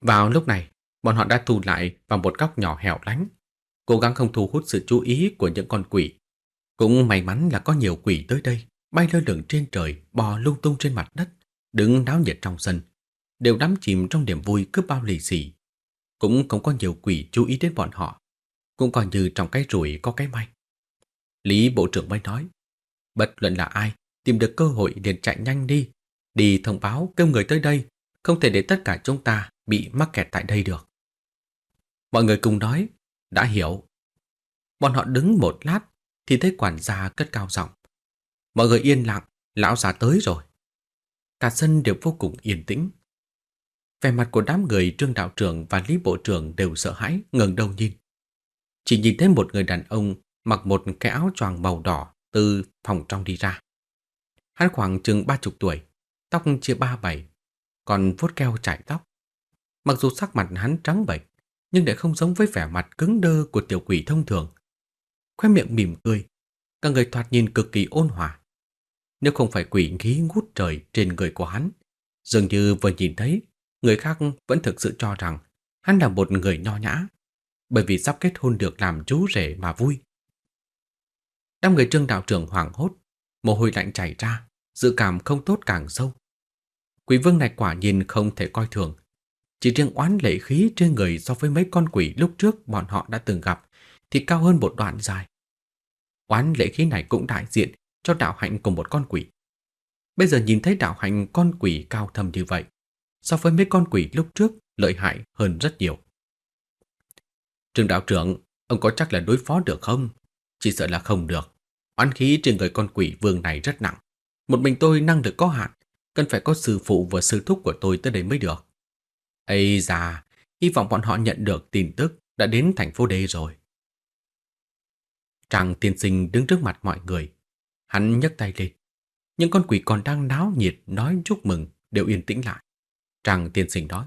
Vào lúc này, bọn họ đã tụ lại vào một góc nhỏ hẻo lánh, cố gắng không thu hút sự chú ý của những con quỷ. Cũng may mắn là có nhiều quỷ tới đây, bay lơ lửng trên trời, bò lung tung trên mặt đất, đứng náo nhiệt trong sân, đều đắm chìm trong niềm vui cướp bao lì xì. Cũng không có nhiều quỷ chú ý đến bọn họ, cũng coi như trong cái rủi có cái may. Lý Bộ trưởng mới nói, bất luận là ai, tìm được cơ hội liền chạy nhanh đi, đi thông báo kêu người tới đây, không thể để tất cả chúng ta bị mắc kẹt tại đây được. Mọi người cùng nói, đã hiểu. Bọn họ đứng một lát thì thấy quản gia cất cao giọng. Mọi người yên lặng, lão già tới rồi. Cả sân đều vô cùng yên tĩnh. Vẻ mặt của đám người trương đạo trưởng và lý bộ trưởng đều sợ hãi, ngẩng đầu nhìn. Chỉ nhìn thấy một người đàn ông mặc một cái áo choàng màu đỏ từ phòng trong đi ra. Hắn khoảng chừng ba chục tuổi, tóc chia ba bảy, còn vuốt keo chải tóc. Mặc dù sắc mặt hắn trắng bệch, nhưng lại không giống với vẻ mặt cứng đơ của tiểu quỷ thông thường. Khoe miệng mỉm cười, cả người thoạt nhìn cực kỳ ôn hòa. Nếu không phải quỷ khí ngút trời trên người của hắn, dường như vừa nhìn thấy, người khác vẫn thực sự cho rằng hắn là một người nho nhã, bởi vì sắp kết hôn được làm chú rể mà vui. Đám người trương đạo trưởng hoảng hốt, mồ hôi lạnh chảy ra, dự cảm không tốt càng sâu. Quỷ vương này quả nhìn không thể coi thường. Chỉ riêng oán lệ khí trên người so với mấy con quỷ lúc trước bọn họ đã từng gặp thì cao hơn một đoạn dài. Oán lệ khí này cũng đại diện cho đạo hạnh của một con quỷ. Bây giờ nhìn thấy đạo hạnh con quỷ cao thầm như vậy, so với mấy con quỷ lúc trước lợi hại hơn rất nhiều. Trương đạo trưởng, ông có chắc là đối phó được không? Chỉ sợ là không được. Oán khí trên người con quỷ vương này rất nặng. Một mình tôi năng lực có hạn, cần phải có sư phụ và sư thúc của tôi tới đây mới được. Ây da, hy vọng bọn họ nhận được tin tức đã đến thành phố D rồi. Trang tiên sinh đứng trước mặt mọi người. Hắn nhấc tay lên. Những con quỷ còn đang náo nhiệt nói chúc mừng đều yên tĩnh lại. Trang tiên sinh nói.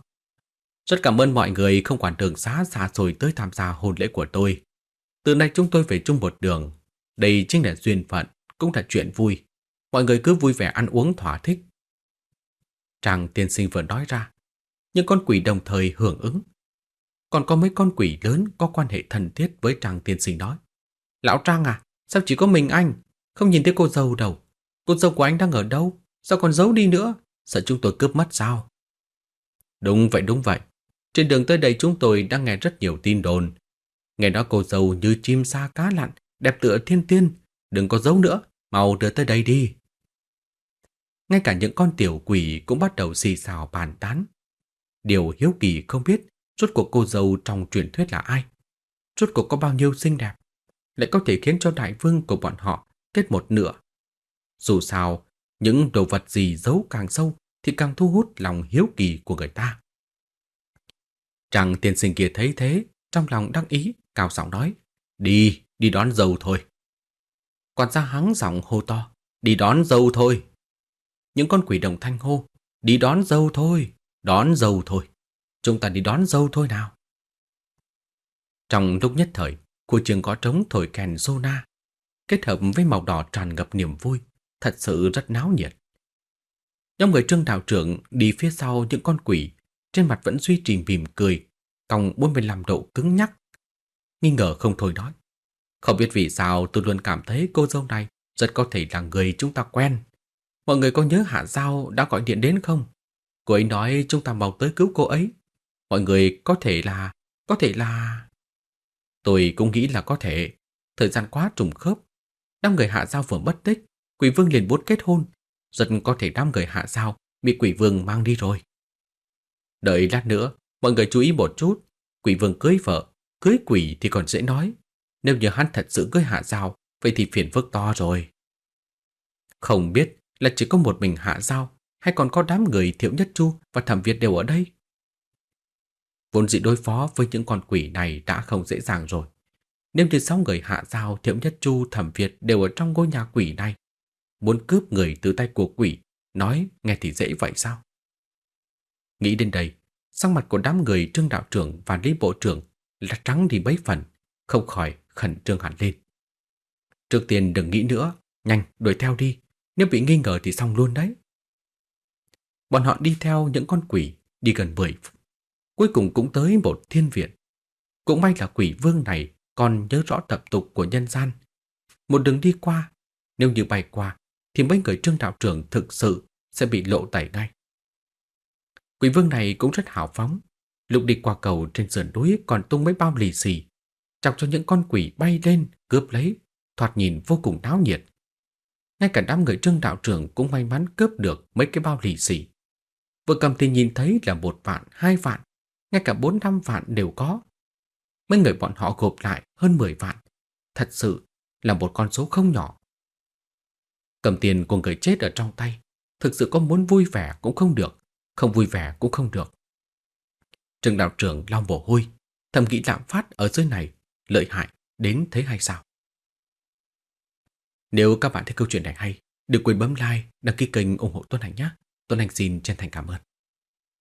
Rất cảm ơn mọi người không quản đường xá xa xôi tới tham gia hôn lễ của tôi. Từ nay chúng tôi về chung một đường. Đây chính là duyên phận, cũng là chuyện vui. Mọi người cứ vui vẻ ăn uống thỏa thích. Trang tiên sinh vừa nói ra. Những con quỷ đồng thời hưởng ứng. Còn có mấy con quỷ lớn có quan hệ thân thiết với Trang tiên sinh nói. Lão Trang à, sao chỉ có mình anh? Không nhìn thấy cô dâu đâu. Cô dâu của anh đang ở đâu? Sao còn giấu đi nữa? Sợ chúng tôi cướp mất sao? Đúng vậy, đúng vậy. Trên đường tới đây chúng tôi đang nghe rất nhiều tin đồn. Nghe nói cô dâu như chim sa cá lặn, đẹp tựa thiên tiên. Đừng có giấu nữa, mau đưa tới đây đi. Ngay cả những con tiểu quỷ cũng bắt đầu xì xào bàn tán. Điều hiếu kỳ không biết rốt cuộc cô dâu trong truyền thuyết là ai. Rốt cuộc có bao nhiêu xinh đẹp. Lại có thể khiến cho đại vương của bọn họ kết một nửa. Dù sao, những đồ vật gì giấu càng sâu thì càng thu hút lòng hiếu kỳ của người ta. Chàng tiên sinh kia thấy thế, trong lòng đắc ý, cao giọng nói, đi, đi đón dâu thôi. Quản gia hắng giọng hô to, đi đón dâu thôi. Những con quỷ đồng thanh hô, đi đón dâu thôi, đón dâu thôi. Chúng ta đi đón dâu thôi nào. Trong lúc nhất thời, khu trường có trống thổi kèn Zona, kết hợp với màu đỏ tràn ngập niềm vui, thật sự rất náo nhiệt. Nhóm người trương đạo trưởng đi phía sau những con quỷ, trên mặt vẫn duy trì mỉm cười, còng 45 độ cứng nhắc. Nghi ngờ không thôi nói. Không biết vì sao tôi luôn cảm thấy cô dâu này rất có thể là người chúng ta quen. Mọi người có nhớ Hạ Giao đã gọi điện đến không? Cô ấy nói chúng ta mau tới cứu cô ấy. Mọi người có thể là... có thể là... Tôi cũng nghĩ là có thể, thời gian quá trùng khớp. năm người hạ giao vừa mất tích, quỷ vương liền muốn kết hôn. Rất có thể đám người hạ sao bị quỷ vương mang đi rồi. Đợi lát nữa, mọi người chú ý một chút. Quỷ vương cưới vợ, cưới quỷ thì còn dễ nói. Nếu như hắn thật sự cưới hạ giao, vậy thì phiền phức to rồi. Không biết là chỉ có một mình hạ giao hay còn có đám người Thiệu Nhất Chu và Thẩm Việt đều ở đây. Vốn dĩ đối phó với những con quỷ này đã không dễ dàng rồi. Nếu như sáu người hạ giao Thiệu Nhất Chu Thẩm Việt đều ở trong ngôi nhà quỷ này, muốn cướp người từ tay của quỷ, nói nghe thì dễ vậy sao? Nghĩ đến đây, sắc mặt của đám người trương đạo trưởng và lý bộ trưởng là trắng đi bấy phần, không khỏi khẩn trương hẳn lên. Trước tiên đừng nghĩ nữa, nhanh đuổi theo đi, nếu bị nghi ngờ thì xong luôn đấy. Bọn họ đi theo những con quỷ, đi gần 10 phút. Cuối cùng cũng tới một thiên viện. Cũng may là quỷ vương này còn nhớ rõ tập tục của nhân gian. Một đường đi qua, nếu như bay qua, thì mấy người trương đạo trưởng thực sự sẽ bị lộ tẩy ngay. Quỷ vương này cũng rất hào phóng. Lúc đi qua cầu trên sườn núi còn tung mấy bao lì xì, chọc cho những con quỷ bay lên, cướp lấy, thoạt nhìn vô cùng náo nhiệt. Ngay cả đám người trương đạo trưởng cũng may mắn cướp được mấy cái bao lì xì. Vừa cầm thì nhìn thấy là một vạn, hai vạn, ngay cả bốn năm vạn đều có. Mấy người bọn họ gộp lại hơn 10 vạn. Thật sự là một con số không nhỏ. Cầm tiền của người chết ở trong tay, thực sự có muốn vui vẻ cũng không được, không vui vẻ cũng không được. Trương đạo trưởng lau mồ hôi, thầm nghĩ lạm phát ở dưới này lợi hại đến thế hay sao? Nếu các bạn thấy câu chuyện này hay, đừng quên bấm like, đăng ký kênh ủng hộ Tuấn Hành nhé. Tuấn Anh xin chân thành cảm ơn.